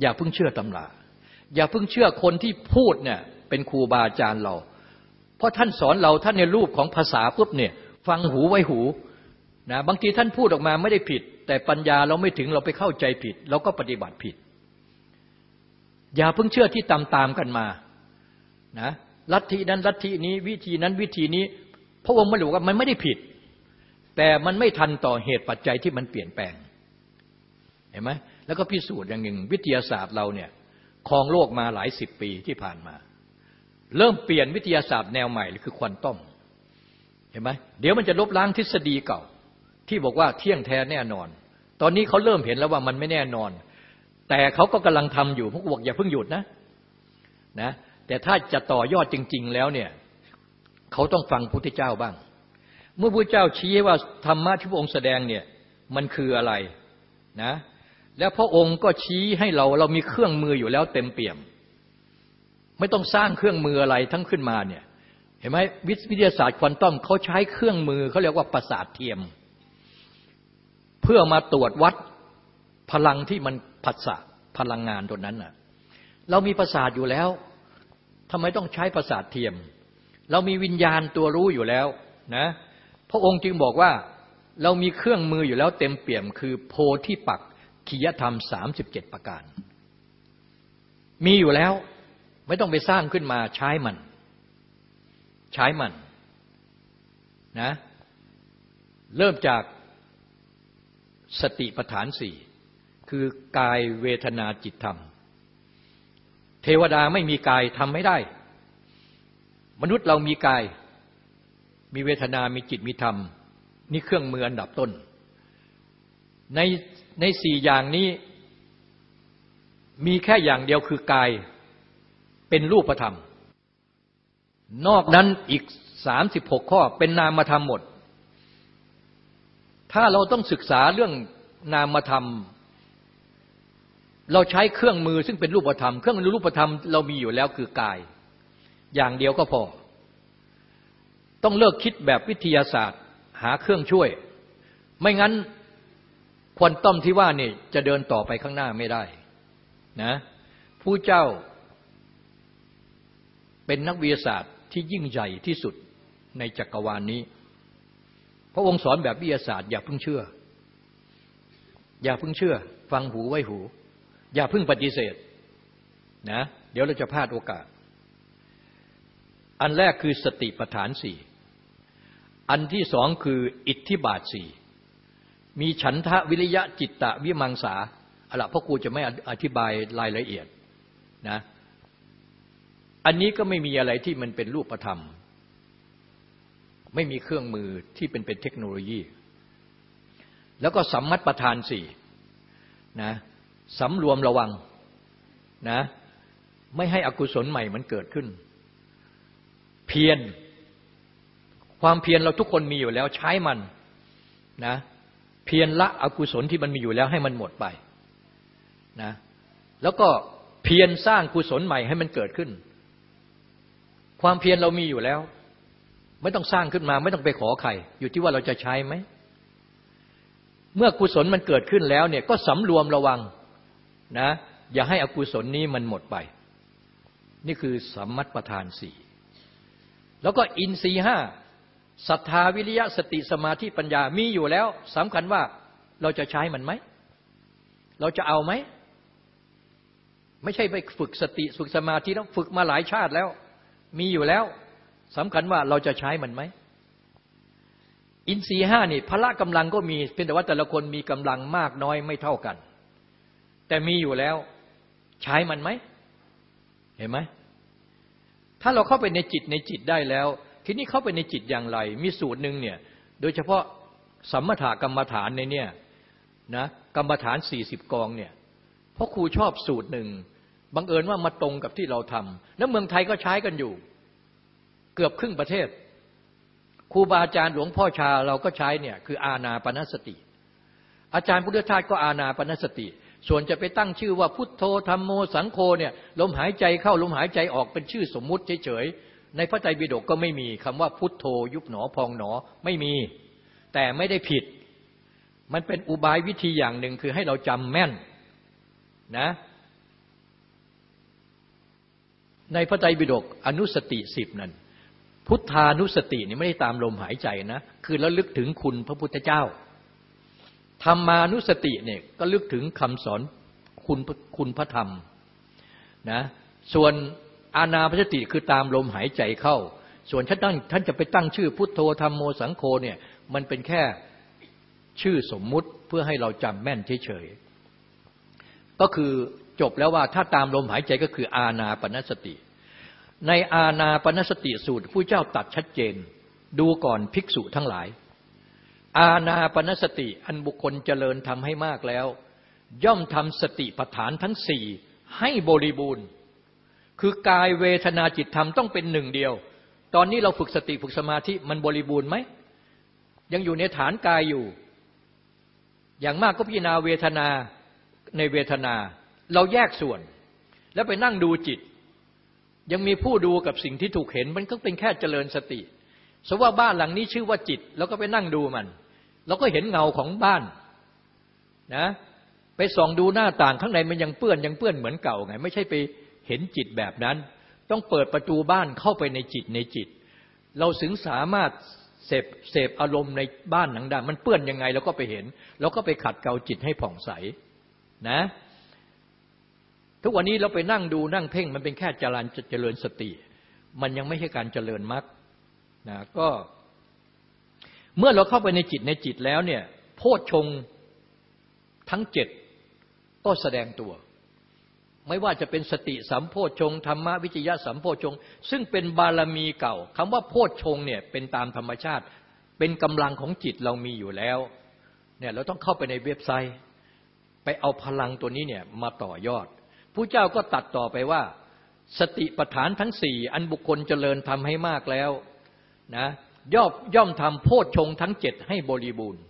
อย่าเพิ่งเชื่อตำรา อย่าเพิ่งเชื่อคนที่พูดเนี่ยเป็นครูบาอาจารย์เรา เพราะท่านสอนเราท่านในรูปของภาษาปุ๊บเนี่ยฟังหูไว้หูนะบางทีท่านพูดออกมาไม่ได้ผิด แต่ปัญญาเราไม่ถึงเราไปเข้าใจผิด เราก็ปฏิบัติผิด อย่าเพิ่งเชื่อที่ตามตามกันมานะลัทธินั้นลัทธินี้วิธีนั้นวิธีนี้พระองค์ไม่รู้ว่ามันไม่ได้ผิด แต่มันไม่ทันต่อเหตุปัจจัยที่มันเปลี่ยนแปลงเห็นไหมแล้วก็พิสูจน์อย่างหนึ่ง วิทยาศาสตร์เราเนี่ยครองโลกมาหลายสิบปีที่ผ่านมา เริ่มเปลี่ยนวิทยาศาสตร์แนวใหม่คือควอนตัมเห็นไหมเดี๋ยวมันจะลบล้างทฤษฎีเก่า ที่บอกว่าเที่ยงแท้แน่นอน ตอนนี้เขาเริ่มเห็นแล้วว่ามันไม่แน่นอน แต่เขาก็กำลังทำอยู่พวกบอกอย่าเพิ่งหยุดนะนะแต่ถ้าจะต่อยอดจริง ๆ แล้วเนี่ยเขาต้องฟังพุทธเจ้าบ้าง เมื่อพระเจ้าชี้ว่าธรรมะที่พระองค์แสดงเนี่ยมันคืออะไรนะแล้วพระองค์ก็ชี้ให้เราเรามีเครื่องมืออยู่แล้วเต็มเปี่ยม ไม่ต้องสร้างเครื่องมืออะไรทั้งขึ้นมาเนี่ยเห็นไหมวิทยาศาสตร์ควอนตัมเขาใช้เครื่องมือเขาเรียกว่าประสาทเทียม พื่อมาตรวจวัดพลังที่มันผัสสะพลังงานตัวนั้นน่ะ เรามีประสาทอยู่แล้วทำไมต้องใช้ประสาทเทียม เรามีวิญญาณตัวรู้อยู่แล้วนะพระองค์จึงบอกว่าเรามีเครื่องมืออยู่แล้วเต็มเปี่ยม คือโพธิปักขียธรรมสามสิบเจ็ดประการ มีอยู่แล้วไม่ต้องไปสร้างขึ้นมาใช้มัน ใช้มันนะเริ่มจาก สติปัฏฐานสี่คือกายเวทนาจิตธรรม เทวดาไม่มีกายทำไม่ได้ มนุษย์เรามีกาย มีเวทนามีจิตมีธรรม นี่เครื่องมืออันดับต้น ในในสี่อย่างนี้ มีแค่อย่างเดียวคือกายเป็นรูปธรรม นอกนั้นอีกสามสิบหกข้อเป็นนามธรรมหมด ถ้าเราต้องศึกษาเรื่องนามธรรม เราใช้เครื่องมือซึ่งเป็นรูปธรรม เครื่องมือรูปธรรมเรามีอยู่แล้วคือกาย อย่างเดียวก็พอ ต้องเลิกคิดแบบวิทยาศาสตร์ หาเครื่องช่วย ไม่งั้นควอนตัมที่ว่านี่จะเดินต่อไปข้างหน้าไม่ได้นะผู้เจ้าเป็นนักวิทยาศาสตร์ที่ยิ่งใหญ่ที่สุดในจักรวาลนนี้ พระองค์สอนแบบวิทยาศาสตร์อย่าเพิ่งเชื่อ อย่าเพิ่งเชื่อ ฟังหูไว้หู อย่าพึ่งปฏิเสธนะเดี๋ยวเราจะพลาดโอกาส อันแรกคือสติปัฏฐานสี่อันที่สองคืออิทธิบาทสี่มีฉันทะวิริยะจิตตะวิมังสาอะละพ่อครูจะไม่อธิบายรายละเอียดนะอันนี้ก็ไม่มีอะไรที่มันเป็นรูปธรรม ไม่มีเครื่องมือที่เป็นเป็นเทคโนโลยี แล้วก็สัมมัติประธานสี่นะสำรวมระวังนะไม่ให้อกุศลใหม่มันเกิดขึ้น เพียรความเพียรเราทุกคนมีอยู่แล้วใช้มันนะเพียรละอกุศลที่มันมีอยู่แล้วให้มันหมดไปนะแล้วก็เพียรสร้างกุศลใหม่ให้มันเกิดขึ้น ความเพียรเรามีอยู่แล้ว ไม่ต้องสร้างขึ้นมา ไม่ต้องไปขอใครอยู่ที่ว่าเราจะใช้ไหม เมื่อกุศลมันเกิดขึ้นแล้วเนี่ยก็สำรวมระวังนะ อย่าให้อกุศลนี้มันหมดไป นี่คือสัมมัตประธานสี่แล้วก็อินทรีห้าศรัทธาวิริยะสติสมาธิปัญญามีอยู่แล้วสำคัญว่าเราจะใช้มันไหม เราจะเอาไหม ไม่ใช่ไปฝึกสติฝึกสมาธิแล้วฝึกมาหลายชาติแล้ว มีอยู่แล้ว สำคัญว่าเราจะใช้มันไหม อินทรีห้านี่พละกำลังก็มีเพียงแต่ว่าแต่ละคนมีกำลังมากน้อยไม่เท่ากัน แต่มีอยู่แล้วใช้มันไหม เห็นไหม ถ้าเราเข้าไปในจิตในจิตได้แล้ว ทีนี้เข้าไปในจิตอย่างไร มีสูตรหนึ่งเนี่ย โดยเฉพาะสัมมาถกรรมฐานในเนี่ยนะกรรมฐานสี่สิบกองเนี่ยเพราะครูชอบสูตรหนึ่งบังเอิญว่ามาตรงกับที่เราทำแล้วเมืองไทยก็ใช้กันอยู่ เกือบครึ่งประเทศครูบาอาจารย์หลวงพ่อชาเราก็ใช้เนี่ยคืออาณาปณสติ อาจารย์พุทธทาสก็อาณาปณสติ ส่วนจะไปตั้งชื่อว่าพุทโธธรรมโมสังโฆเนี่ยลมหายใจเข้าลมหายใจออกเป็นชื่อสมมุติเฉยๆในพระไตรปิฎกก็ไม่มีคำว่าพุทโธยุบหนอพองหนอไม่มี แต่ไม่ได้ผิด มันเป็นอุบายวิธีอย่างหนึ่งคือให้เราจำแม่นนะในพระไตรปิฎกอนุสติสิบนั้น พุทธานุสตินี่ไม่ได้ตามลมหายใจนะ คือระลึกถึงคุณพระพุทธเจ้า ธรรมานุสติเนี่ยก็ลึกถึงคำสอนคุณคุณพระธรรมนะ ส่วนอาณาพสติคือตามลมหายใจเข้า ส่วนท่านตั้งท่านจะไปตั้งชื่อพุทโธธรรมโมสังโฆเนี่ยมันเป็นแค่ชื่อสมมุติเพื่อให้เราจำแม่นเฉยๆก็คือจบแล้วว่าถ้าตามลมหายใจก็คืออาณาปณสติ ในอาณาปณสติสูตรผู้เจ้าตัดชัดเจน ดูก่อนภิกษุทั้งหลาย อาณาปณสติอันบุคคลเจริญทำให้มากแล้ว ย่อมทำสติปัฏฐานทั้งสี่ให้บริบูรณ์ คือกายเวทนาจิตธรรมต้องเป็นหนึ่งเดียว ตอนนี้เราฝึกสติฝึกสมาธิมันบริบูรณ์ไหม ยังอยู่ในฐานกายอยู่ อย่างมากก็พิจารณาเวทนาในเวทนา เราแยกส่วน แล้วไปนั่งดูจิต ยังมีผู้ดูกับสิ่งที่ถูกเห็นมันก็เป็นแค่เจริญสติสมว่าบ้านหลังนี้ชื่อว่าจิตเราก็ไปนั่งดูมันเราก็เห็นเงาของบ้านนะไปส่องดูหน้าต่างข้างในมันยังเปื้อนยังเปื้อนเหมือนเก่าไง ไม่ใช่ไปเห็นจิตแบบนั้น ต้องเปิดประตูบ้านเข้าไปในจิตในจิต เราถึงสามารถเสพเสพอารมณ์ในบ้านหนังดามันเปื้อนยังไงเราก็ไปเห็นเราก็ไปขัดเกลาจิตให้ผ่องใสนะ ทุกวันนี้เราไปนั่งดูนั่งเพ่งมันเป็นแค่จรานเจริญสติ มันยังไม่ใช่การเจริญมรรคนะก็เมื่อเราเข้าไปในจิตในจิตแล้วเนี่ยโพชฌงทั้งเจ็ดก็แสดงตัว ไม่ว่าจะเป็นสติสัมโพชฌงธรรมวิจยะสัมโพชฌงซึ่งเป็นบารมีเก่าคำว่าโพชฌงเนี่ยเป็นตามธรรมชาติ เป็นกำลังของจิตเรามีอยู่แล้วเนี่ยเราต้องเข้าไปในเว็บไซต์ ไปเอาพลังตัวนี้เนี่ยมาต่อยอด ผู้เจ้าก็ตัดต่อไปว่า สติปัฏฐานทั้งสี่อันบุคคลเจริญทำให้มากแล้วนะย่อมย่อมทำโพชฌงทั้งเจ็ดให้บริบูรณ์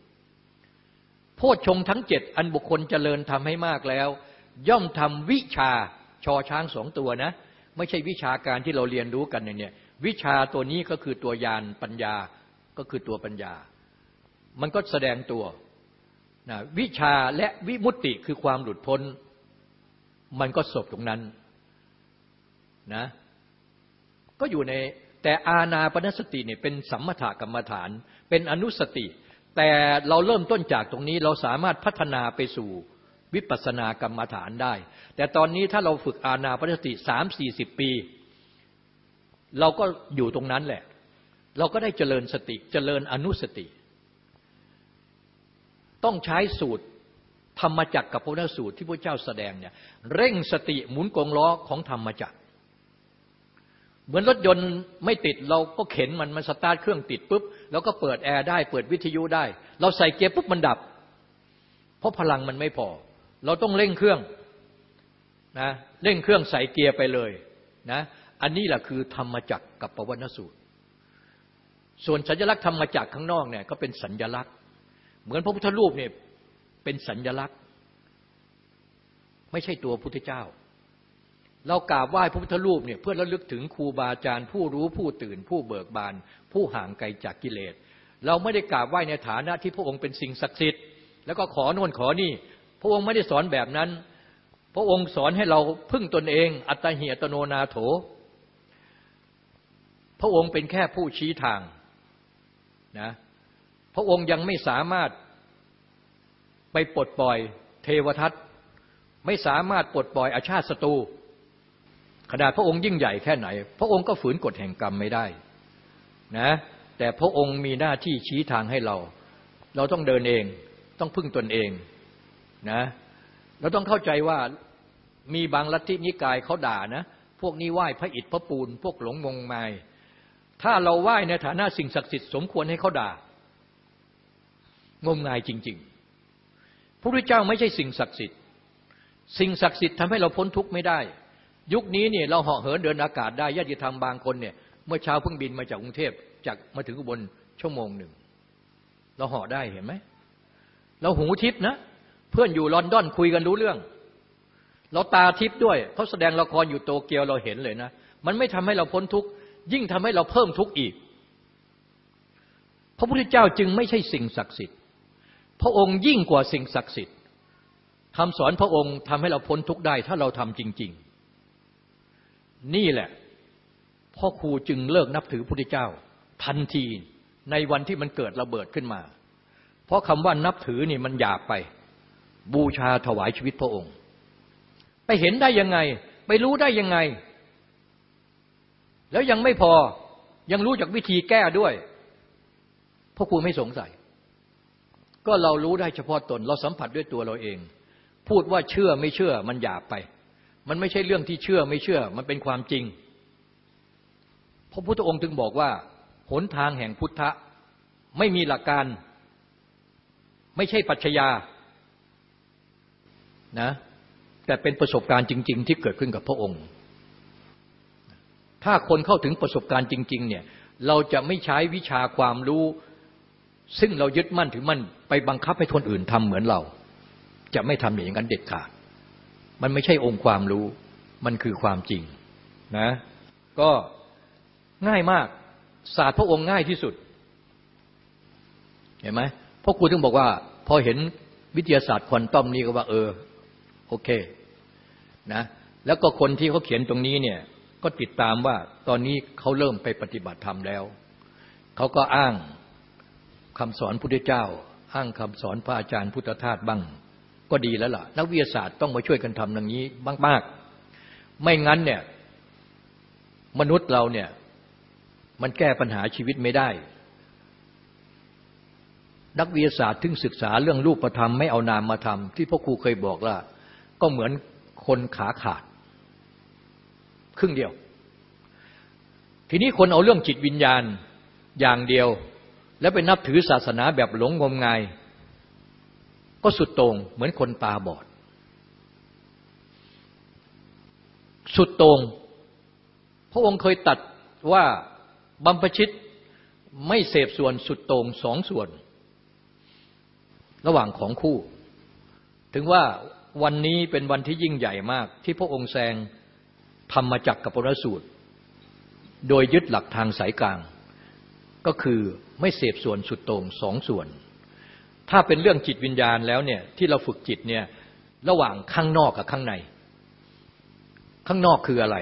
โพชฌงทั้งเจ็ดอันบุคคลเจริญทำให้มากแล้ว ย่อมทำวิชาชอช้างสองตัวนะ ไม่ใช่วิชาการที่เราเรียนรู้กันเนี่ยวิชาตัวนี้ก็คือตัวยานปัญญาก็คือตัวปัญญา มันก็แสดงตัวนะวิชาและวิมุตติคือความหลุดพ้น มันก็ศพตรงนั้นนะก็อยู่ในแต่อาณาปณสติเนี่ยเป็นสัมมถกรรมฐาน เป็นอนุสติ แต่เราเริ่มต้นจากตรงนี้เราสามารถพัฒนาไปสู่วิปัสสนากรรมฐานได้ แต่ตอนนี้ถ้าเราฝึกอาณาปณสติสามสี่สิบปี เราก็อยู่ตรงนั้นแหละ เราก็ได้เจริญสติเจริญอนุสติ ต้องใช้สูตร ธรรมจักรกับพระนสูตรที่พระเจ้าแสดงเนี่ยเร่งสติหมุนกงล้อของธรรมจักรเหมือนรถยนต์ไม่ติดเราก็เข็นมันมันสตาร์ทเครื่องติดปุ๊บแล้วก็เปิดแอร์ได้เปิดวิทยุได้ เราใส่เกียร์ปุ๊บมันดับ เพราะพลังมันไม่พอ เราต้องเร่งเครื่องนะเร่งเครื่องใส่เกียร์ไปเลยนะอันนี้แหละคือธรรมจักรกับปวนสูตร ส่วนสัญลักษณ์ธรรมจักรข้างนอกเนี่ยก็เป็นสัญญลักษณ์ เหมือนพระพุทธรูปเนี่ย เป็นสัญญลักษณ์ ไม่ใช่ตัวพุทธเจ้า เรากราบไหว้พระพุทธรูปเนี่ยเพื่อระลึกถึงครูบาอาจารย์ ผู้รู้ผู้ตื่น ผู้เบิกบาน ผู้ห่างไกลจากกิเลส เราไม่ได้กราบไหว้ในฐานะที่พระองค์เป็นสิ่งศักดิ์สิทธิ์ แล้วก็ขอโน่นขอนี่ พระองค์ไม่ได้สอนแบบนั้น พระองค์สอนให้เราพึ่งตนเอง อัตหิอัตโนนาโถ พระองค์เป็นแค่ผู้ชี้ทางนะพระองค์ยังไม่สามารถ ไปปลดปล่อยเทวทัตไม่สามารถปลดปล่อยอาชาติศัตรูขนาดพระองค์ยิ่งใหญ่แค่ไหน พระองค์ก็ฝืนกฎแห่งกรรมไม่ได้นะแต่พระองค์มีหน้าที่ชี้ทางให้เรา เราต้องเดินเองต้องพึ่งตนเองนะเราต้องเข้าใจว่ามีบางลัทธินิกายเขาด่านะ พวกนี้ไหว้พระอิฐพระปูน พวกหลงงมงาย ถ้าเราไหว้ในฐานะสิ่งศักดิ์สิทธิ์สมควรให้เขาด่า งมงายจริง ๆ พระพุทธเจ้าไม่ใช่สิ่งศักดิ์สิทธิ์ สิ่งศักดิ์สิทธิ์ทำให้เราพ้นทุกข์ไม่ได้ ยุคนี้เนี่ยเราเหาะเหินเดินอากาศได้ญาติธรรมบางคนเนี่ยเมื่อเช้าเพิ่งบินมาจากกรุงเทพจากมาถึงอุบลชั่วโมงหนึ่ง เราเหาะได้เห็นไหมเราหูทิพนะเพื่อนอยู่ลอนดอนคุยกันรู้เรื่อง เราตาทิพด้วยเขาแสดงละครอยู่โตเกียวเราเห็นเลยนะ มันไม่ทำให้เราพ้นทุกข์ยิ่งทำให้เราเพิ่มทุกข์อีก พระพุทธเจ้าจึงไม่ใช่สิ่งศักดิ์สิทธิ์ พระองค์ยิ่งกว่าสิ่งศักดิ์สิทธิ์คำสอนพระองค์ทำให้เราพ้นทุกข์ได้ถ้าเราทำจริง ๆ นี่แหละพ่อครูจึงเลิกนับถือพระพุทธเจ้า ทันทีในวันที่มันเกิดระเบิดขึ้นมา เพราะคำว่านับถือนี่มันหยาบไป บูชาถวายชีวิตพระองค์ ไปเห็นได้ยังไง ไปรู้ได้ยังไง แล้วยังไม่พอยังรู้จากวิธีแก้ด้วยพ่อครูไม่สงสัย ก็เรารู้ได้เฉพาะตน เราสัมผัสด้วยตัวเราเอง พูดว่าเชื่อไม่เชื่อมันหยาบไป มันไม่ใช่เรื่องที่เชื่อไม่เชื่อ มันเป็นความจริง พระพุทธองค์จึงบอกว่า หนทางแห่งพุทธะไม่มีหลักการ ไม่ใช่ปัจจยานะแต่เป็นประสบการณ์จริง ๆ ที่เกิดขึ้นกับพระองค์ ถ้าคนเข้าถึงประสบการณ์จริง ๆ เนี่ยเราจะไม่ใช้วิชาความรู้ ซึ่งเรายึดมั่นถือมั่นไปบังคับให้คนอื่นทำเหมือนเรา จะไม่ทำอย่างนั้นเด็ดขาด มันไม่ใช่องค์ความรู้ มันคือความจริงนะ ก็ง่ายมากศาสตร์พระองค์ง่ายที่สุด เห็นไหมพ่อครูถึงบอกว่า พอเห็นวิทยาศาสตร์ควอนตัมนี่ก็ว่า เออ โอเคนะแล้วก็คนที่เขาเขียนตรงนี้เนี่ยก็ติดตามว่าตอนนี้เขาเริ่มไปปฏิบัติธรรมแล้ว เขาก็อ้าง คำสอนพุทธเจ้าอ้างคำสอนพระอาจารย์พุทธทาสบ้าง ก็ดีแล้วล่ะ นักวิทยาศาสตร์ต้องมาช่วยกันทำอย่างนี้มากๆ ไม่งั้นเนี่ยมนุษย์เราเนี่ยมันแก้ปัญหาชีวิตไม่ได้ นักวิทยาศาสตร์ถึงศึกษาเรื่องรูปธรรมไม่เอานามมาทำที่พ่อครูเคยบอกว่าก็เหมือนคนขาขาด ครึ่งเดียว ทีนี้คนเอาเรื่องจิตวิญญาณอย่างเดียว แล้วไปนับถือศาสนาแบบหลงงมงาย ก็สุดโต่งเหมือนคนตาบอด สุดโต่งพระองค์เคยตัดว่าบัมพชิตไม่เสพส่วนสุดโต่งสองส่วน ระหว่างของคู่ ถึงว่าวันนี้เป็นวันที่ยิ่งใหญ่มาก ที่พระองค์แสงธรรมจักรกับปรสูตร โดยยึดหลักทางสายกลาง ก็คือไม่เสพส่วนสุดโต่งสองส่วน ถ้าเป็นเรื่องจิตวิญญาณแล้วเนี่ยที่เราฝึกจิตเนี่ยระหว่างข้างนอกกับข้างใน ข้างนอกคืออะไร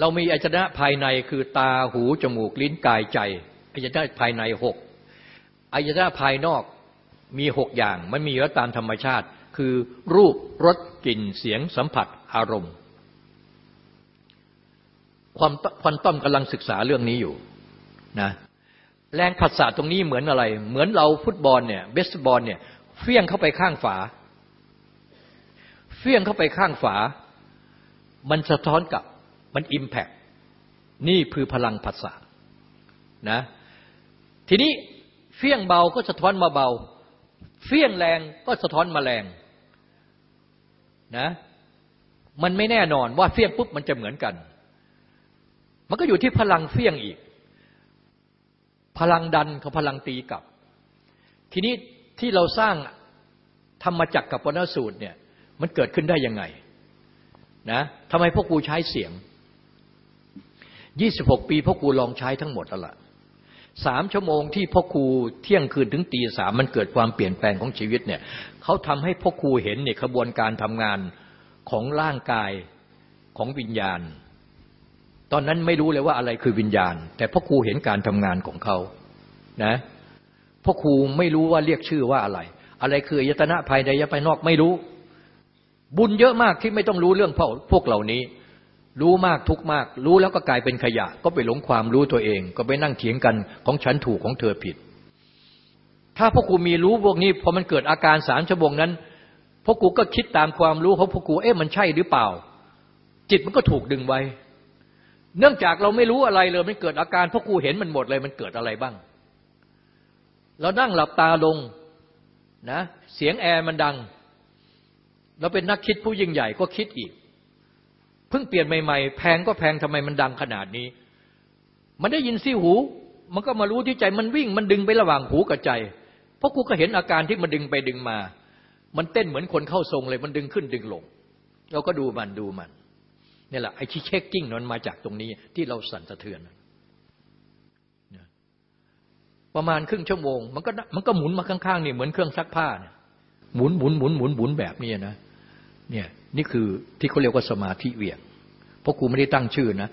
เรามีอายตนะภายในคือตาหูจมูกลิ้นกายใจอายตนะภายในหกอายตนะภายนอกมีหกอย่างมันมีอยู่ตามธรรมชาติ คือรูปรสกลิ่นเสียงสัมผัสอารมณ์ ความควันต้อมกำลังศึกษาเรื่องนี้อยู่ นะแรงผัสสะตรงนี้เหมือนอะไร เหมือนเราฟุตบอลเนี่ยเบสบอลเนี่ยเฟี้ยงเข้าไปข้างฝา เฟี้ยงเข้าไปข้างฝา มันสะท้อนกับมันอิมแพกนี่คือพลังภาษานะทีนี้เฟี้ยงเบาก็สะท้อนมาเบา เฟี้ยงแรงก็สะท้อนมาแรงนะมันไม่แน่นอนว่าเฟี้ยงปุ๊บมันจะเหมือนกัน มันก็อยู่ที่พลังเฟี้ยงอีก พลังดันกับพลังตีกลับ ทีนี้ที่เราสร้างธรรมจักรกับปนสูตรเนี่ยมันเกิดขึ้นได้ยังไงนะทำไมพวกกูใช้เสียงยี่สิบหกปีพ่อครูลองใช้ทั้งหมดแล้วล่ะสามชั่วโมงที่พ่อครูเที่ยงคืนถึงตีสามมันเกิดความเปลี่ยนแปลงของชีวิตเนี่ยเขาทำให้พ่อครูเห็นเนี่ยขบวนการทำงานของร่างกายของวิญญาณ ตอนนั้นไม่รู้เลยว่าอะไรคือวิญญาณ แต่พ่อครูเห็นการทำงานของเขานะพ่อครูไม่รู้ว่าเรียกชื่อว่าอะไร อะไรคืออายตนะภายในยภายนอกไม่รู้ บุญเยอะมากที่ไม่ต้องรู้เรื่องพวกเหล่านี้ รู้มากทุกมาก รู้แล้วก็กลายเป็นขยะ ก็ไปหลงความรู้ตัวเอง ก็ไปนั่งเถียงกันของฉันถูกของเธอผิด ถ้าพ่อครูมีรู้พวกนี้พอมันเกิดอาการสามชั่วโมงนั้นพ่อครูก็คิดตามความรู้ของพ่อครูเอ๊ะมันใช่หรือเปล่า จิตมันก็ถูกดึงไว้ เนื่องจากเราไม่รู้อะไรเลยมันเกิดอาการพ่อครูเห็นมันหมดเลยมันเกิดอะไรบ้าง เรานั่งหลับตาลงนะเสียงแอร์มันดัง เราเป็นนักคิดผู้ยิ่งใหญ่ก็คิดอีก เพิ่งเปลี่ยนใหม่ๆ แพงก็แพงทำไมมันดังขนาดนี้ มันได้ยินซี่หู มันก็มารู้ที่ใจมันวิ่งมันดึงไประหว่างหูกับใจ เพราะกูก็เห็นอาการที่มันดึงไปดึงมา มันเต้นเหมือนคนเข้าทรงเลย มันดึงขึ้นดึงลง เราก็ดูมันดูมัน นี่แหละไอ้ที่เช็คกิ้งนั้นมาจากตรงนี้ที่เราสั่นสะเทือน ประมาณครึ่งชั่วโมง มันก็มันก็หมุนมาข้างๆนี่เหมือนเครื่องซักผ้าเนี่ยหมุนหมุนหมุนหมุนหมุนแบบนี้นะเนี่ยนี่คือที่เขาเรียกว่าสมาธิเวียงเพราะครูไม่ได้ตั้งชื่อนะ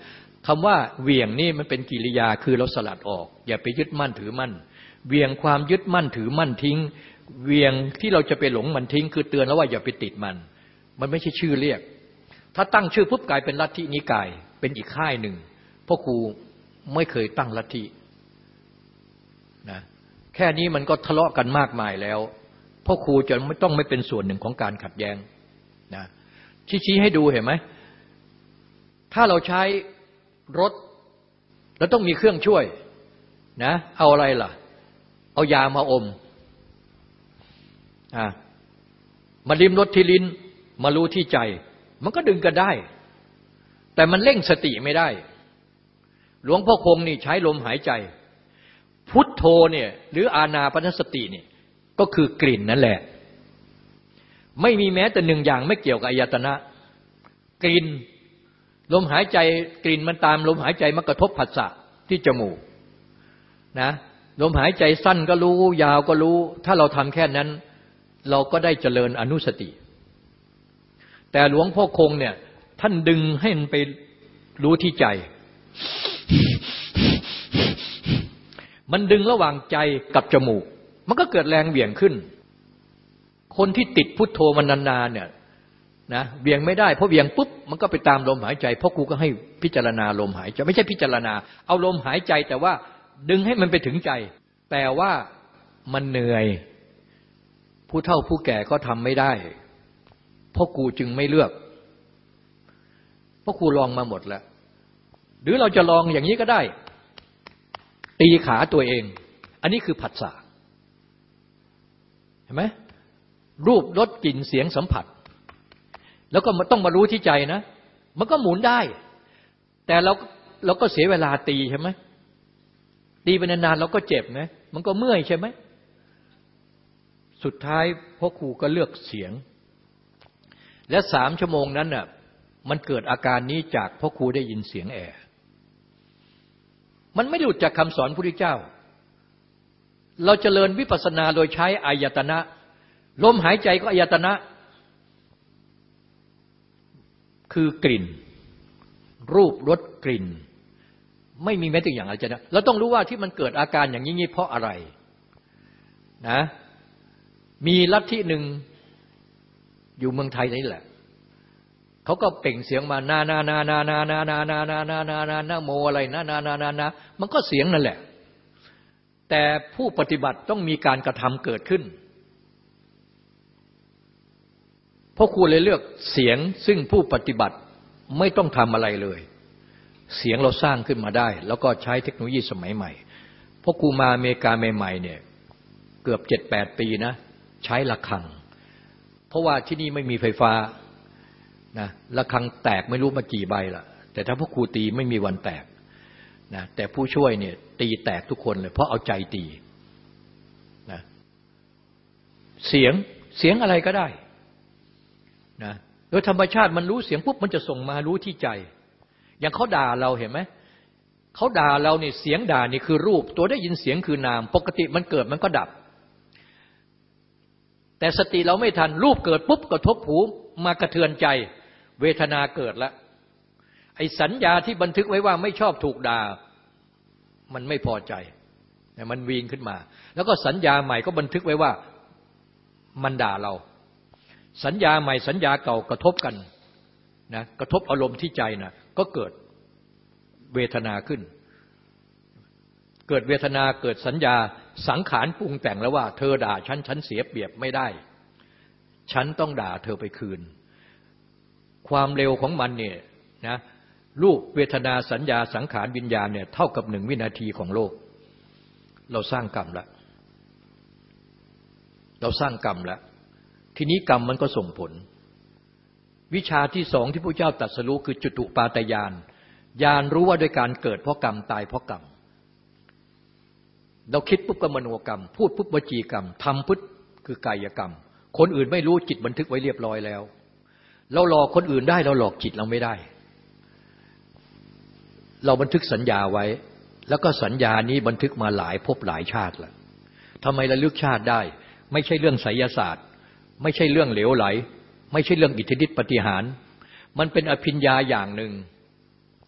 คำว่าเวียงนี่มันเป็นกิริยาคือเราสลัดออก อย่าไปยึดมั่นถือมั่นเวียงความยึดมั่นถือมั่นทิ้ง เวียงที่เราจะไปหลงมันทิ้ง คือเตือนแล้วว่าอย่าไปติดมัน มันไม่ใช่ชื่อเรียก ถ้าตั้งชื่อปุ๊บกลายเป็นลัทธินิกาย เป็นอีกค่ายหนึ่งพราะครูไม่เคยตั้งลัทธินะแค่นี้มันก็ทะเลาะกันมากมายแล้วพราะครูจะไม่ต้องไม่เป็นส่วนหนึ่งของการขัดแย้งนะชี้ให้ดูเห็นไหมถ้าเราใช้รถแล้วต้องมีเครื่องช่วยนะเอาอะไรล่ะ เอายามาอมอ่ามาลิมรถที่ลิ้น มารู้ที่ใจ มันก็ดึงกันได้ แต่มันเร่งสติไม่ได้ หลวงพ่อคงนี่ใช้ลมหายใจ พุทโธเนี่ยหรืออาณาปณสติเนี่ยก็คือกลิ่นนั่นแหละ ไม่มีแม้แต่หนึ่งอย่างไม่เกี่ยวกับอายตนะ กลิ่นลมหายใจกลิ่นมันตามลมหายใจมากระทบผัสสะที่จมูกนะลมหายใจสั้นก็รู้ ยาวก็รู้ ถ้าเราทำแค่นั้น เราก็ได้เจริญอนุสติ แต่หลวงพ่อคงเนี่ย ท่านดึงให้มันไปรู้ที่ใจ มันดึงระหว่างใจกับจมูก มันก็เกิดแรงเบี่ยงขึ้น คนที่ติดพุทโธมันนานๆเนี่ยนะเบี่ยงไม่ได้เพราะเบี่ยงปุ๊บมันก็ไปตามลมหายใจเพราะกูก็ให้พิจารณาลมหายใจไม่ใช่พิจารณา เอาลมหายใจแต่ว่าดึงให้มันไปถึงใจ แต่ว่ามันเหนื่อย ผู้เฒ่าผู้แก่ก็ทำไม่ได้ เพราะกูจึงไม่เลือก เพราะกูลองมาหมดแล้ว หรือเราจะลองอย่างนี้ก็ได้ ตีขาตัวเอง อันนี้คือผัสสะเห็นไหมรูปรสกลิ่นเสียงสัมผัส แล้วก็ต้องมารู้ที่ใจนะ มันก็หมุนได้ แต่เราเราก็เสียเวลาตีใช่ไหมตีไปนานๆเราก็เจ็บไหมมันก็เมื่อยใช่ไหมสุดท้ายพ่อครูก็เลือกเสียง และสามชั่วโมงนั้นน่ะมันเกิดอาการนี้จากพ่อครูได้ยินเสียงแอร์มันไม่หลุดจากคำสอนพระพุทธเจ้า เราจเจริญวิปัสสนาโดยใช้อายตนะ ลมหายใจก็อายตนะ คือกลิ่น รูปรสกลิ่น ไม่มีแม้แต่อย่างอะไรจะนะ เราต้องรู้ว่าที่มันเกิดอาการอย่างนี้เพราะอะไรนะมีลัทธิหนึ่ง อยู่เมืองไทยนี่แหละเขาก็เปล่งเสียงมานานานานานานานานานานานานานาโมอะไรนานานานานามันก็เสียงนั่นแหละ แต่ผู้ปฏิบัติต้องมีการกระทำเกิดขึ้นเพราะครูเลยเลือกเสียงซึ่งผู้ปฏิบัติไม่ต้องทำอะไรเลย เสียงเราสร้างขึ้นมาได้ แล้วก็ใช้เทคโนโลยีสมัยใหม่เพราะครูมาอเมริกาใหม่ๆเนี่ยเกือบเจ็ดแปดปีนะ ใช้ระฆัง เพราะว่าที่นี่ไม่มีไฟฟ้านะระฆังแตกไม่รู้มากี่ใบละแต่ถ้าพวกครูตีไม่มีวันแตกนะแต่ผู้ช่วยเนี่ยตีแตกทุกคนเลย เพราะเอาใจตีนะเสียงเสียงอะไรก็ได้นะโดยธรรมชาติมันรู้เสียงปุ๊บมันจะส่งมารู้ที่ใจ อย่างเขาด่าเราเห็นไหมเขาด่าเราเนี่ยเสียงด่านี่คือรูป ตัวได้ยินเสียงคือนาม ปกติมันเกิดมันก็ดับ แต่สติเราไม่ทันรูปเกิดปุ๊บกระทบหูมากระเทือนใจ เวทนาเกิดล้วไอ้สัญญาที่บันทึกไว้ว่าไม่ชอบถูกด่า มันไม่พอใจมันวีนขึ้นมา แล้วก็สัญญาใหม่ก็บันทึกไว้ว่ามันด่าเรา สัญญาใหม่สัญญาเก่ากระทบกันนะกระทบอารมณ์ที่ใจนะก็เกิดเวทนาขึ้น เกิดเวทนาเกิดสัญญา สังขารปรุงแต่งแล้วว่า เธอด่าฉันฉันเสียเปรียบไม่ได้ ฉันต้องด่าเธอไปคืน ความเร็วของมันเนี่ยนะรูปเวทนาสัญญาสังขารวิญญาณเนี่ยเท่ากับหนึ่งวินาทีของโลก เราสร้างกรรมละเราสร้างกรรมแล้วทีนี้กรรมมันก็ส่งผล วิชาที่สองที่พระเจ้าตรัสรู้คือจุตุปาตยานญาณรู้ว่าโดยการเกิดเพราะกรรมตายเพราะกรรม เราคิดปุ๊บก็มโนกรรม พูดปุ๊บวจีกรรมทำปุ๊บคือกายกรรม คนอื่นไม่รู้จิตบันทึกไว้เรียบร้อยแล้ว เราหลอกคนอื่นได้เราหลอกจิตเราไม่ได้ เราบันทึกสัญญาไว้ แล้วก็สัญญานี้บันทึกมาหลายภพหลายชาติแล้วทำไมระลึกชาติได้ ไม่ใช่เรื่องไสยศาสตร์ ไม่ใช่เรื่องเหลวไหล ไม่ใช่เรื่องอิทธิฤทธิปฏิหาร มันเป็นอภิญญาอย่างหนึ่ง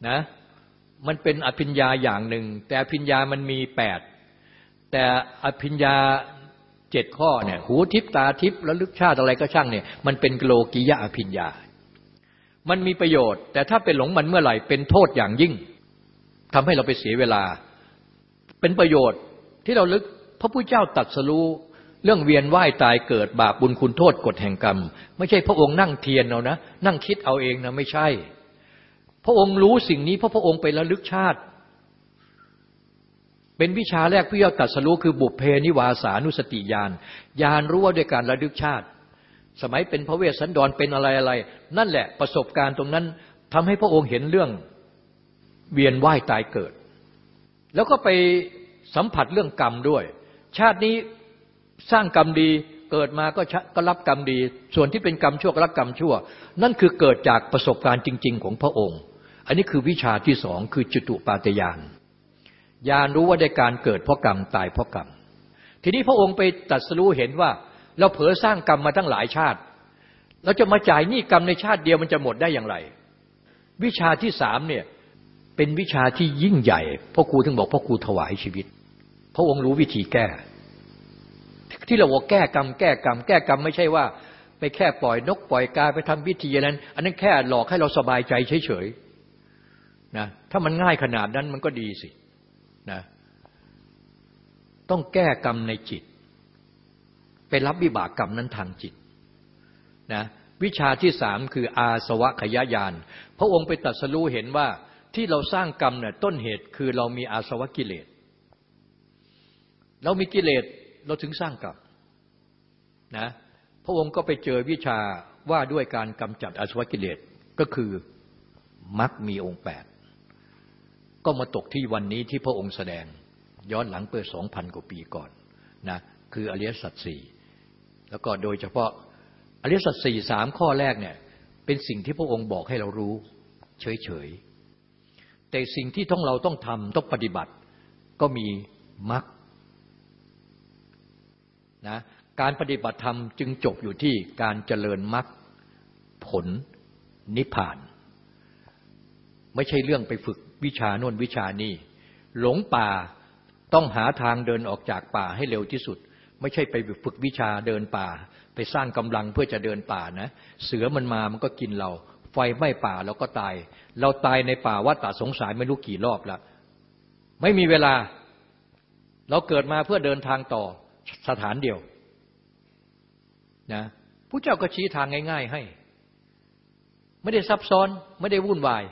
นะมันเป็นอภิญญาอย่างหนึ่ง แต่อภิญญามันมีแปด แต่อภิญญาเจ็ดข้อเนี่ยหูทิพตาทิพแล้วลึกชาติอะไรก็ช่างเนี่ยมันเป็นโลกิยะอภิญญา มันมีประโยชน์ แต่ถ้าเป็นหลงมันเมื่อไหร่เป็นโทษอย่างยิ่งทำให้เราไปเสียเวลา เป็นประโยชน์ที่เราลึกพระพุทธเจ้าตัดสรู้เรื่องเวียนว่ายตายเกิดบาปบุญคุณโทษกฎแห่งกรรม ไม่ใช่พระองค์นั่งเทียนเอานะ นั่งคิดเอาเองนะไม่ใช่ พระองค์รู้สิ่งนี้เพราะพระองค์ไประลึกชาติ เป็นวิชาแรกพี่เจ้าตัดสรู้คือบุพเพนิวาสานุสติญาณญาณรู้ว่าด้วยการระลึกชาติ สมัยเป็นพระเวสสันดรเป็นอะไรอะไร นั่นแหละประสบการณ์ตรงนั้นทำให้พระองค์เห็นเรื่องเวียนว่ายตายเกิด แล้วก็ไปสัมผัสเรื่องกรรมด้วย ชาตินี้สร้างกรรมดีเกิดมาก็ก็รับกรรมดี ส่วนที่เป็นกรรมชั่วก็รับกรรมชั่ว นั่นคือเกิดจากประสบการณ์จริง ๆ ของพระองค์ อันนี้คือวิชาที่สองคือจุตุปาตยาน ญาณรู้ว่าได้การเกิดเพราะกรรมตายเพราะกรรม ทีนี้พระองค์ไปตัดสู้เห็นว่า เราเผลอสร้างกรรมมาตั้งหลายชาติ เราจะมาจ่ายหนี้กรรมในชาติเดียวมันจะหมดได้อย่างไร วิชาที่สามเนี่ยเป็นวิชาที่ยิ่งใหญ่พ่อครูถึงบอกพ่อครูถวายชีวิต พระองค์รู้วิธีแก้ ที่เราบอกแก้กรรมแก้กรรมแก้กรรมไม่ใช่ว่า ไปแค่ปล่อยนกปล่อยกาไปทำพิธีนั้น อันนั้นแค่หลอกให้เราสบายใจเฉยๆนะถ้ามันง่ายขนาดนั้นมันก็ดีสิ นะต้องแก้กรรมในจิต ไปรับวิบากกรรมนั้นทางจิตนะวิชาที่สามคืออาสวะขยายาน พระองค์ไปตัดสรู้เห็นว่าที่เราสร้างกรรมเนี่ยต้นเหตุคือเรามีอาสวะกิเลส เรามีกิเลสเราถึงสร้างกรรมนะพระองค์ก็ไปเจอวิชาว่าด้วยการกำจัดอาสวะกิเลสก็คือมรรคมีองค์แปด ก็มาตกที่วันนี้ที่พระองค์แสดง ย้อนหลังเปิดสองพันกว่าปีก่อนนะคืออริยสัจสี่แล้วก็โดยเฉพาะอริยสัจสี่สามข้อแรกเนี่ยเป็นสิ่งที่พระองค์บอกให้เรารู้ เฉยๆ แต่สิ่งที่ต้องเราต้องทำต้องปฏิบัติ ก็มีมรรคนะการปฏิบัติธรรมจึงจบอยู่ที่การเจริญมรรคผลนิพพาน ไม่ใช่เรื่องไปฝึก วิชาโน่นวิชานี่หลงป่าต้องหาทางเดินออกจากป่าให้เร็วที่สุด ไม่ใช่ไปฝึกวิชาเดินป่า ไปสร้างกำลังเพื่อจะเดินป่านะ เสือมันมามันก็กินเรา ไฟไหม้ป่าเราก็ตาย เราตายในป่าวัฏฏะสงสารไม่รู้กี่รอบแล้วไม่มีเวลา เราเกิดมาเพื่อเดินทางต่อสถานเดียวนะผู้เจ้าก็ชี้ทางง่าย ๆให้ ไม่ได้ซับซ้อนไม่ได้วุ่นวาย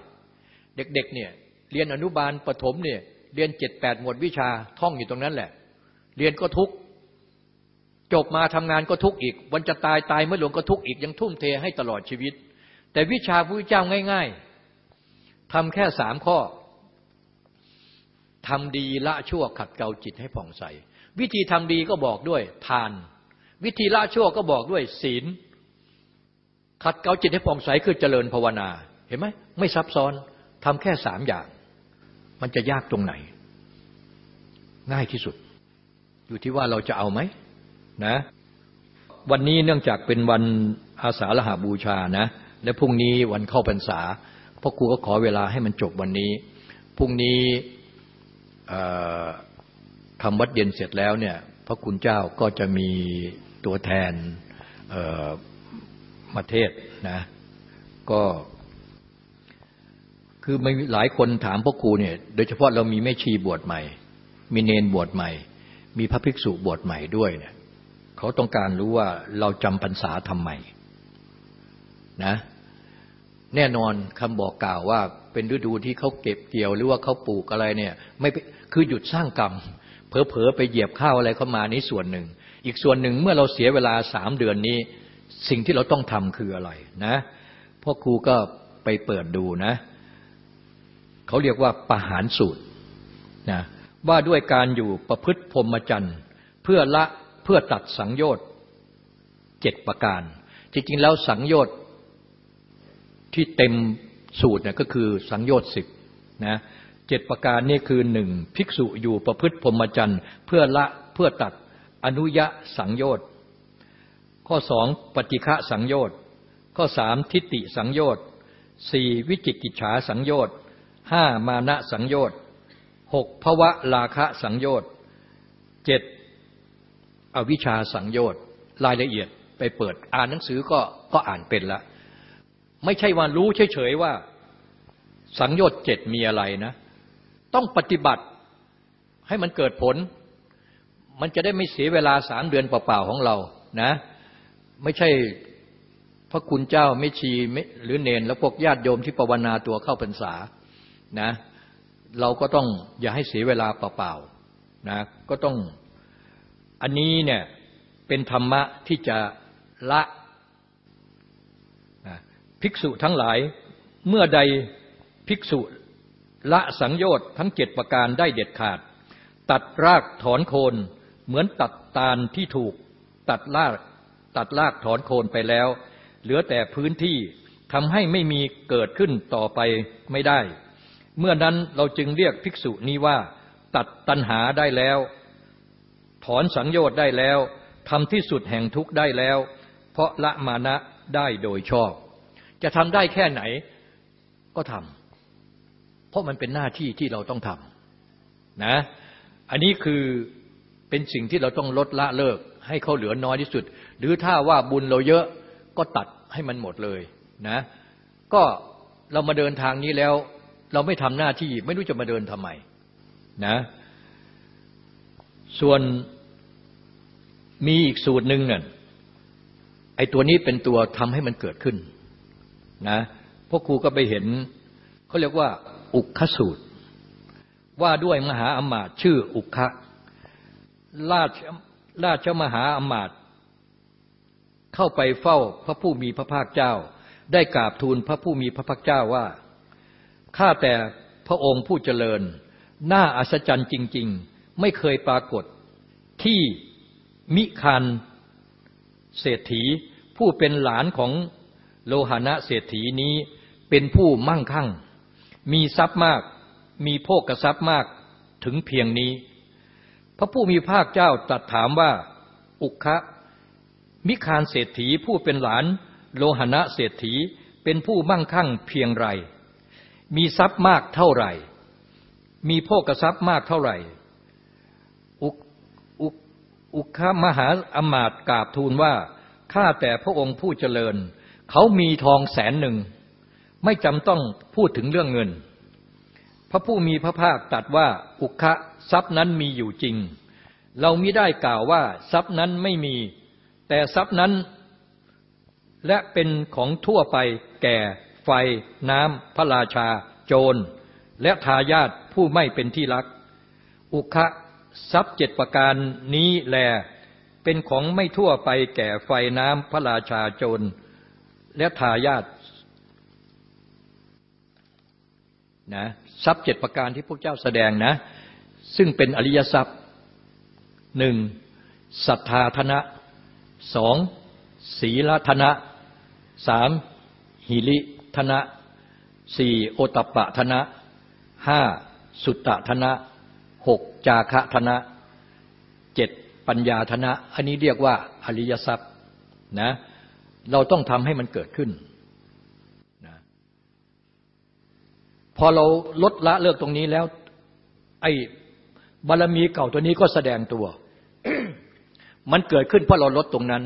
เด็กๆเนี่ย เรียนอนุบาลปถมเนี่ยเรียนเจ็ดแปดหมวดวิชาท่องอยู่ตรงนั้นแหละ เรียนก็ทุกจบมาทำงานก็ทุกอีก วันจะตายตายเมื่อหลวงก็ทุกอีกยังทุ่มเทให้ตลอดชีวิต แต่วิชาพระเจ้าง่าย ๆทำแค่สามข้อทำดีละชั่วขัดเกลาจิตให้ผ่องใส วิธีทำดีก็บอกด้วยทาน วิธีละชั่วก็บอกด้วยศีล ขัดเกลาจิตให้ผ่องใสคือเจริญภาวนา เห็นไหมไม่ซับซ้อนทำแค่สามอย่าง มันจะยากตรงไหน ง่ายที่สุด อยู่ที่ว่าเราจะเอาไหมนะ วันนี้เนื่องจากเป็นวันอาสาฬหาบูชานะ และพรุ่งนี้วันเข้าพรรษาพ่อครูก็ขอเวลาให้มันจบวันนี้พรุ่งนี้ทำวัดเย็นเสร็จแล้วเนี่ยพระคุณเจ้าก็จะมีตัวแทนมาเทศนะ ก็ คือม่หลายคนถามพ่อครูเนี่ย โดยเฉพาะเรามีแม่ชีบวชใหม่ มีเนนบวชใหม่ มีพระภิกษุบวชใหม่ด้วยเนี่ยเขาต้องการรู้ว่าเราจำพรรษาทำไมนะแน่นอนคำบอกกล่าวว่าเป็นฤดูที่เขาเก็บเกี่ยวหรือว่าเขาปลูกอะไรเนี่ยไม่คือหยุดสร้างกรรมเผลอๆไปเหยียบข้าวอะไรเข้ามานี้ส่วนหนึ่ง อีกส่วนหนึ่งเมื่อเราเสียเวลาสามเดือนนี้ สิ่งที่เราต้องทำคืออะไรนะพ่อครูก็ไปเปิดดูนะ เขาเรียกว่าปหารสูตรนะว่าด้วยการอยู่ประพฤติพรหมจรรย์ เพื่อละเพื่อตัดสังโยชน์เจ็ดประการ จริงๆแล้วสังโยชน์ที่เต็มสูตรเนี่ยก็คือสังโยชน์สิบนะเจ็ดประการนี่คือหนึ่งภิกษุอยู่ประพฤติพรหมจรรย์ เพื่อละเพื่อตัดอนุยะสังโยชน์ข้อสองปฏิฆะสังโยชน์ข้อสามทิฏฐิสังโยชน์สี่วิจิกิจฉาสังโยชน์ ห้ามานะสังโยชน์หกภวะลาคะสังโยชน์เจ็ดอวิชชาสังโยชน์รายละเอียดไปเปิดอ่านหนังสือก็ก็อ่านเป็นละไม่ใช่ว่ารู้เฉยๆว่า สังโยชน์เจ็ดมีอะไรนะ ต้องปฏิบัติให้มันเกิดผล มันจะได้ไม่เสียเวลาสามเดือนเปล่าๆของเรานะ ไม่ใช่พระคุณเจ้าไม่ชีหรือเนน แล้วพวกญาติโยมที่ภาวนาตัวเข้าพรรษา นะเราก็ต้องอย่าให้เสียเวลาเปล่าๆนะก็ต้องอันนี้เนี่ยเป็นธรรมะที่จะละนะภิกษุทั้งหลายเมื่อใดภิกษุละสังโยชน์ทั้งเจ็ดประการได้เด็ดขาด ตัดรากถอนโคนเหมือนตัดตาลที่ถูกตัดรากตัดรากถอนโคนไปแล้ว เหลือแต่พื้นที่ทำให้ไม่มีเกิดขึ้นต่อไปไม่ได้ เมื่อนั้นเราจึงเรียกภิกษุนี้ว่า ตัดตัณหาได้แล้ว ถอนสังโยชน์ได้แล้วทำที่สุดแห่งทุกข์ได้แล้ว เพราะละมานะได้โดยชอบ จะทำได้แค่ไหนก็ทำเพราะมันเป็นหน้าที่ที่เราต้องทำนะอันนี้คือเป็นสิ่งที่เราต้องลดละเลิก ให้เขาเหลือน้อยที่สุด หรือถ้าว่าบุญเราเยอะก็ตัดให้มันหมดเลยนะก็เรามาเดินทางนี้แล้ว เราไม่ทำหน้าที่ไม่รู้จะมาเดินทำไมนะ ส่วนมีอีกสูตรหนึ่งเนี่ยไอ้ตัวนี้เป็นตัวทำให้มันเกิดขึ้นนะพวกครูก็ไปเห็นเขาเรียกว่า อุคสูตร ว่าด้วยมหาอมาตย์ชื่ออุคะราชราชมหาอมาตย์เข้าไปเฝ้าพระผู้มีพระภาคเจ้า ได้กราบทูลพระผู้มีพระภาคเจ้าว่า ข้าแต่พระองค์ผู้เจริญ น่าอัศจรรย์จริง ๆ ไม่เคยปรากฏที่มิคันเศรษฐี ผู้เป็นหลานของโลหณะเศรษฐีนี้เป็นผู้มั่งคั่ง มีทรัพย์มาก มีโภกทรัพย์มากถึงเพียงนี้ พระผู้มีภาคเจ้าตรัสถามว่า อุคะมิคานเศรษฐีผู้เป็นหลาน โลหณะเศรษฐีเป็นผู้มั่งคั่งเพียงไร มีทรัพย์มากเท่าไหร่ มีโภกทรัพย์มากเท่าไหร่อุคมหาอมาตกราบทูลว่า ข้าแต่พระองค์ผู้เจริญ เขามีทองแสนหนึ่ง ไม่จำต้องพูดถึงเรื่องเงิน พระผู้มีพระภาคตรัสว่า อุคะทรัพย์นั้นมีอยู่จริง เรามิได้กล่าวว่าทรัพย์นั้นไม่มี แต่ทรัพย์นั้น และเป็นของทั่วไปแก่ ไฟ น้ำ พระราชา โจร และทายาทผู้ไม่เป็นที่รัก อุคะทรัพย์เจ็ดประการนี้แล เป็นของไม่ทั่วไปแก่ไฟน้ำ พระราชาโจร และทายาทนะทรัพย์เจ็ดประการที่พวกเจ้าแสดงนะ ซึ่งเป็นอริยทรัพย์หนึ่งศรัทธาธนะสองศีลธนะสามหิริ ธนะสี่โอตปะธนะห้าสุตตะธนะหกจาคะธนะเจ็ดปัญญาธนะ อันนี้เรียกว่าอริยทรัพย์นะเราต้องทำให้มันเกิดขึ้นนะพอเราลดละเลิกตรงนี้แล้ว ไอ้บารมีเก่าตัวนี้ก็แสดงตัว มันเกิดขึ้นเพราะเราลดตรงนั้น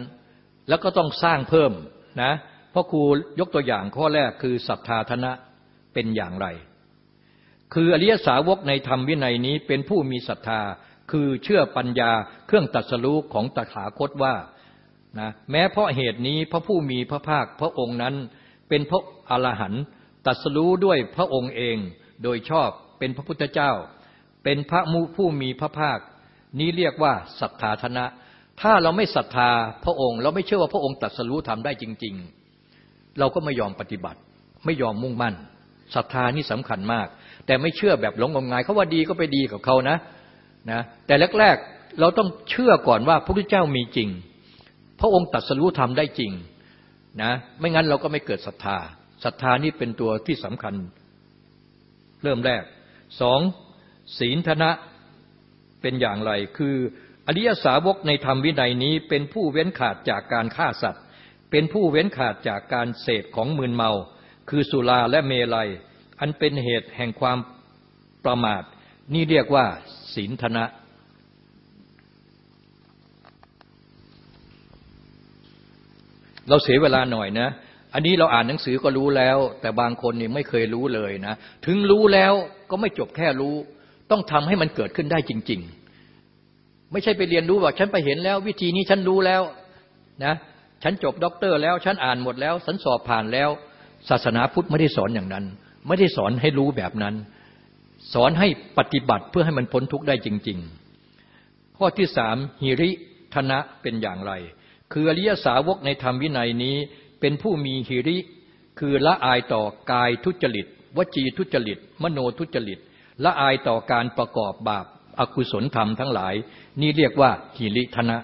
แล้วก็ต้องสร้างเพิ่มนะ พราะครูยกตัวอย่างข้อแรกคือศรัทธาธนะเป็นอย่างไร คืออริยสาวกในธรรมวินัยนี้เป็นผู้มีศรัทธาคือเชื่อปัญญาเครื่องตัดสรู้ของตถาคตว่านะแม้เพราะเหตุนี้พระผู้มีพระภาคพระองค์นั้นเป็นพระอรหันต์ตัดสรู้ด้วยพระองค์เองโดยชอบเป็นพระพุทธเจ้า เป็นพระมุผู้มีพระภาค นี้เรียกว่าศรัทธาธนะ ถ้าเราไม่ศรัทธาพระองค์ เราไม่เชื่อว่าพระองค์ตรัสรู้ทำได้จริง ๆ เราก็ไม่ยอมปฏิบัติ ไม่ยอมมุ่งมั่นศรัทธานี่สำคัญมาก แต่ไม่เชื่อแบบหลงงมงายเขาว่าดีก็ไปดีกับเขานะนะแต่แรกๆเราต้องเชื่อก่อนว่าพระพุทธเจ้ามีจริง พระองค์ตรัสรู้ทำได้จริงนะไม่งั้นเราก็ไม่เกิดศรัทธาศรัทธานี่เป็นตัวที่สำคัญ เริ่มแรกสองศีลธนะเป็นอย่างไร คืออริยสาวกในธรรมวินัยนี้เป็นผู้เว้นขาดจากการฆ่าสัตว์ เป็นผู้เว้นขาดจากการเสพของมืนเมา คือสุราและเมลัย อันเป็นเหตุแห่งความประมาท นี่เรียกว่าศีลธนะ เราเสียเวลาหน่อยนะ อันนี้เราอ่านหนังสือก็รู้แล้ว แต่บางคนนี่ไม่เคยรู้เลยนะ ถึงรู้แล้วก็ไม่จบแค่รู้ ต้องทำให้มันเกิดขึ้นได้จริง ๆ ไม่ใช่ไปเรียนรู้ว่าฉันไปเห็นแล้ว วิธีนี้ฉันรู้แล้วนะ ฉันจบด็อกเตอร์แล้วฉันอ่านหมดแล้วฉันสอบผ่านแล้ว ศาสนาพุทธไม่ได้สอนอย่างนั้น ไม่ได้สอนให้รู้แบบนั้น สอนให้ปฏิบัติเพื่อให้มันพ้นทุกข์ได้จริง ๆ ข้อที่สามหิริธนะเป็นอย่างไร คืออริยสาวกในธรรมวินัยนี้เป็นผู้มีหิริ คือละอายต่อกายทุจริต วจีทุจริต มโนทุจริตละอายต่อการประกอบบาปอกุศลธรรมทั้งหลาย นี่เรียกว่าหิริธนะ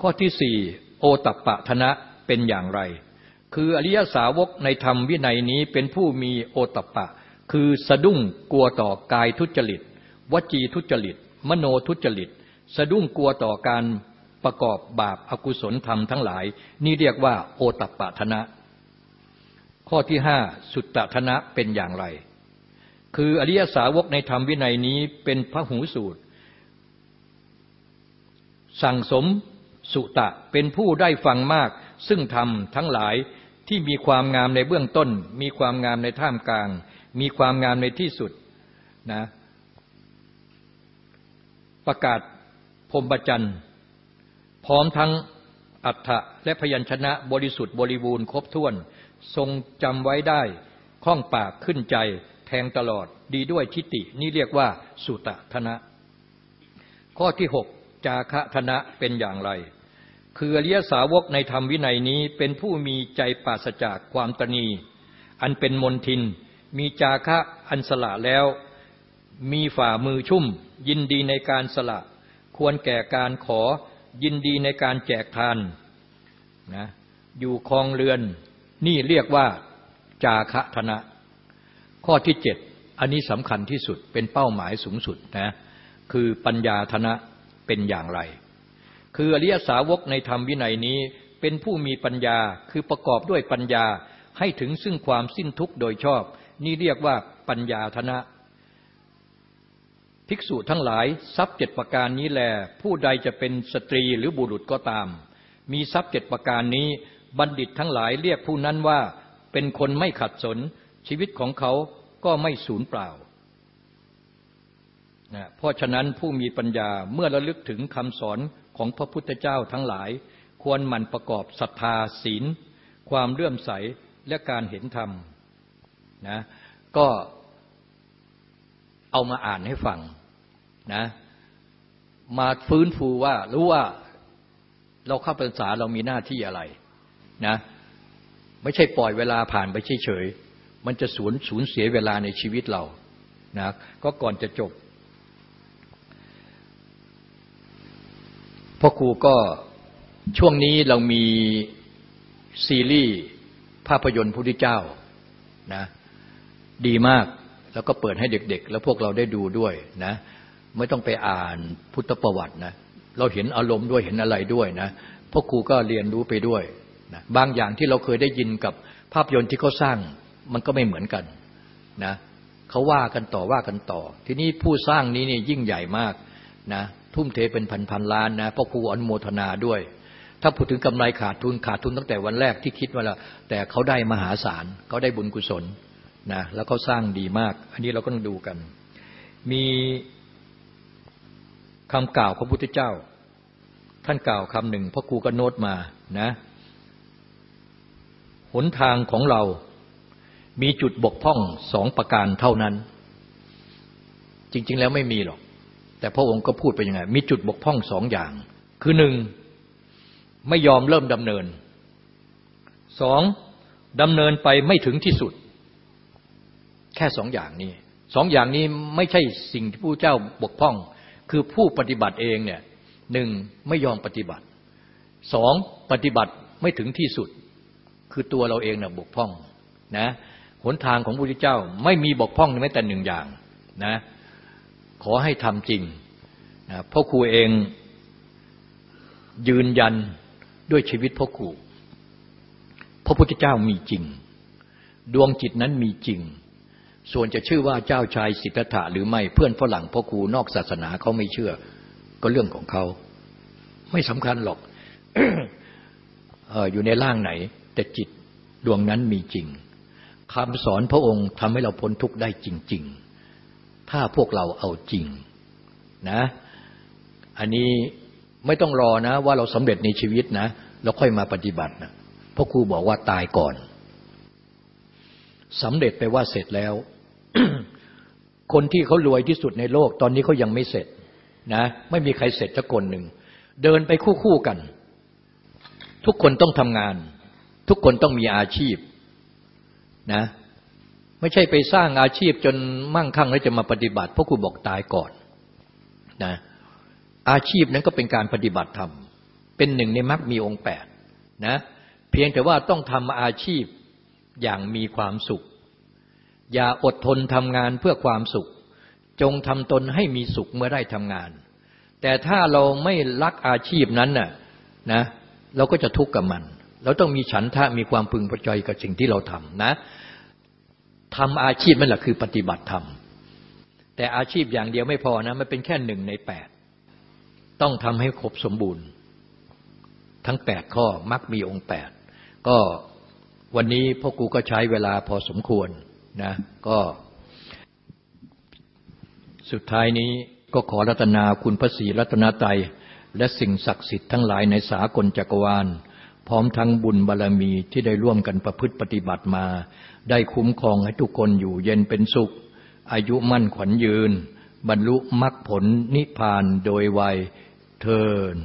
ข้อที่สี่โอตัปปะธนะเป็นอย่างไร คืออริยสาวกในธรรมวินัยนี้เป็นผู้มีโอตัปปะ คือสะดุ้งกลัวต่อกายทุจริต วจีทุจริต มโนทุจริต สะดุ้งกลัวต่อการประกอบบาปอากุศลธรรมทั้งหลาย นี่เรียกว่าโอตัปปะธนะ ข้อที่ห้าสุตตะธนะเป็นอย่างไร คืออริยสาวกในธรรมวินัยนี้เป็นพระหูสูตร สั่งสม สุตะเป็นผู้ได้ฟังมาก ซึ่งธรรมทั้งหลายที่มีความงามในเบื้องต้น มีความงามในท่ามกลาง มีความงามในที่สุดนะประกาศพรมจันทร์พร้อมทั้งอัฏฐะและพยัญชนะบริสุทธิ์บริบูรณ์ครบถ้วน ทรงจำไว้ได้คล่องปากขึ้นใจแทงตลอดดีด้วยทิฏฐินี่เรียกว่าสุตะธนะ ข้อที่หกจาคะธนะเป็นอย่างไร คืออริยสาวกในธรรมวินัยนี้เป็นผู้มีใจปราศจากความตนีอันเป็นมนทิน มีจาคะอันสละแล้ว มีฝ่ามือชุ่ม ยินดีในการสละ ควรแก่การขอยินดีในการแจกทานนะอยู่คลองเรือน นี่เรียกว่าจาคะธนะ ข้อที่เจ็ดอันนี้สำคัญที่สุดเป็นเป้าหมายสูงสุดนะคือปัญญาธนะเป็นอย่างไร คืออริยสาวกในธรรมวินัยนี้ เป็นผู้มีปัญญาคือประกอบด้วยปัญญาให้ถึงซึ่งความสิ้นทุกข์โดยชอบ นี่เรียกว่าปัญญาธนะ ภิกษุทั้งหลายทรัพย์เจ็ดประการนี้แล ผู้ใดจะเป็นสตรีหรือบุรุษก็ตาม มีทรัพย์เจ็ดประการนี้ บัณฑิตทั้งหลายเรียกผู้นั้นว่า เป็นคนไม่ขัดสน ชีวิตของเขาก็ไม่สูญเปล่านะเพราะฉะนั้นผู้มีปัญญาเมื่อระลึกถึงคำสอน ของพระพุทธเจ้าทั้งหลาย ควรหมั่นประกอบศรัทธาศีล ความเลื่อมใสและการเห็นธรรมนะก็เอามาอ่านให้ฟังนะมาฟื้นฟูว่ารู้ว่าเราเข้าพรรษาเรามีหน้าที่อะไรนะไม่ใช่ปล่อยเวลาผ่านไปเฉยๆมันจะสูญสูญเสียเวลาในชีวิตเรานะก็ก่อนจะจบ พ่อครูก็ช่วงนี้เรามีซีรีส์ภาพยนตร์พุทธเจ้านะดีมากแล้วก็เปิดให้เด็กๆ แล้วพวกเราได้ดูด้วยนะไม่ต้องไปอ่านพุทธประวัตินะเราเห็นอารมณ์ด้วยเห็นอะไรด้วยนะพ่อครูก็เรียนรู้ไปด้วยนะบางอย่างที่เราเคยได้ยินกับภาพยนตร์ที่เขาสร้างมันก็ไม่เหมือนกันนะเขาว่ากันต่อว่ากันต่อ ทีนี้ผู้สร้างนี้นี่ยิ่งใหญ่มากนะ ทุ่มเทเป็นพันพันล้านนะพ่อครูอนุโมทนาด้วย ถ้าพูดถึงกำไรขาดทุนขาดทุนตั้งแต่วันแรกที่คิดว่าละแต่เขาได้มหาศาลเขาได้บุญกุศลนะแล้วเขาสร้างดีมาก อันนี้เราก็ต้องดูกัน มีคำกล่าวของพุทธเจ้า ท่านกล่าวคำหนึ่งพ่อครูก็โน้ตมานะหนทางของเรามีจุดบกพร่องสองประการเท่านั้น จริง ๆ แล้วไม่มีหรอก แต่พระองค์ก็พูดไปยังไง มีจุดบกพร่องสองอย่าง คือหนึ่งไม่ยอมเริ่มดำเนินสองดำเนินไปไม่ถึงที่สุด แค่สองอย่างนี้สองอย่างนี้ไม่ใช่สิ่งที่ผู้เจ้าบกพร่อง คือผู้ปฏิบัติเองเนี่ยหนึ่งไม่ยอมปฏิบัติสองปฏิบัติไม่ถึงที่สุด คือตัวเราเองน่ะบกพร่องนะหนทางของพระพุทธเจ้าไม่มีบกพร่องแม้แต่หนึ่งอย่างนะ ขอให้ทำจริงนะพ่อครูเองยืนยันด้วยชีวิตพ่อครูพระพุทธเจ้ามีจริง ดวงจิตนั้นมีจริง ส่วนจะชื่อว่าเจ้าชายสิทธัตถะหรือไม่เพื่อนฝรั่งพ่อครูนอกศาสนาเขาไม่เชื่อ ก็เรื่องของเขา ไม่สำคัญหรอกอยู่ในร่างไหน แต่จิตดวงนั้นมีจริงคำสอนพระองค์ทำให้เราพ้นทุกข์ได้จริง ๆ ถ้าพวกเราเอาจริงนะ อันนี้ไม่ต้องรอนะ ว่าเราสำเร็จในชีวิตนะแล้วค่อยมาปฏิบัตินะเพราะครูบอกว่าตายก่อนสำเร็จไปว่าเสร็จแล้ว คนที่เขารวยที่สุดในโลก ตอนนี้เขายังไม่เสร็จนะไม่มีใครเสร็จสักคนหนึ่ง เดินไปคู่ๆกัน ทุกคนต้องทำงาน ทุกคนต้องมีอาชีพนะ ไม่ใช่ไปสร้างอาชีพจนมั่งคั่งแล้วจะมาปฏิบัติเพราะครูบอกตายก่อนนะอาชีพนั้นก็เป็นการปฏิบัติธรรม เป็นหนึ่งในมรรคมีองค์แปดนะเพียงแต่ว่าต้องทำอาชีพอย่างมีความสุข อย่าอดทนทำงานเพื่อความสุข จงทำตนให้มีสุขเมื่อได้ทำงาน แต่ถ้าเราไม่รักอาชีพนั้นน่ะนะเราก็จะทุกข์กับมัน เราต้องมีฉันทะมีความพึงพอใจกับสิ่งที่เราทำนะ ทำอาชีพนั่นแหละคือปฏิบัติธรรม แต่อาชีพอย่างเดียวไม่พอนะ มันเป็นแค่หนึ่งในแปด ต้องทำให้ครบสมบูรณ์ ทั้งแปดข้อมักมีองค์แปด ก็วันนี้พ่อครูก็ใช้เวลาพอสมควรนะ ก็ สุดท้ายนี้ก็ขอรัตนาคุณพระศรีรัตนตรัยและสิ่งศักดิ์สิทธิ์ทั้งหลายในสากลจักรวาล พร้อมทั้งบุญบารรมีที่ได้ร่วมกันประพฤติปฏิบัติมา ได้คุ้มครองให้ทุกคนอยู่เย็นเป็นสุข อายุมั่นขวัญยืน บรรลุมรรคผลนิพพานโดยไวยเทิน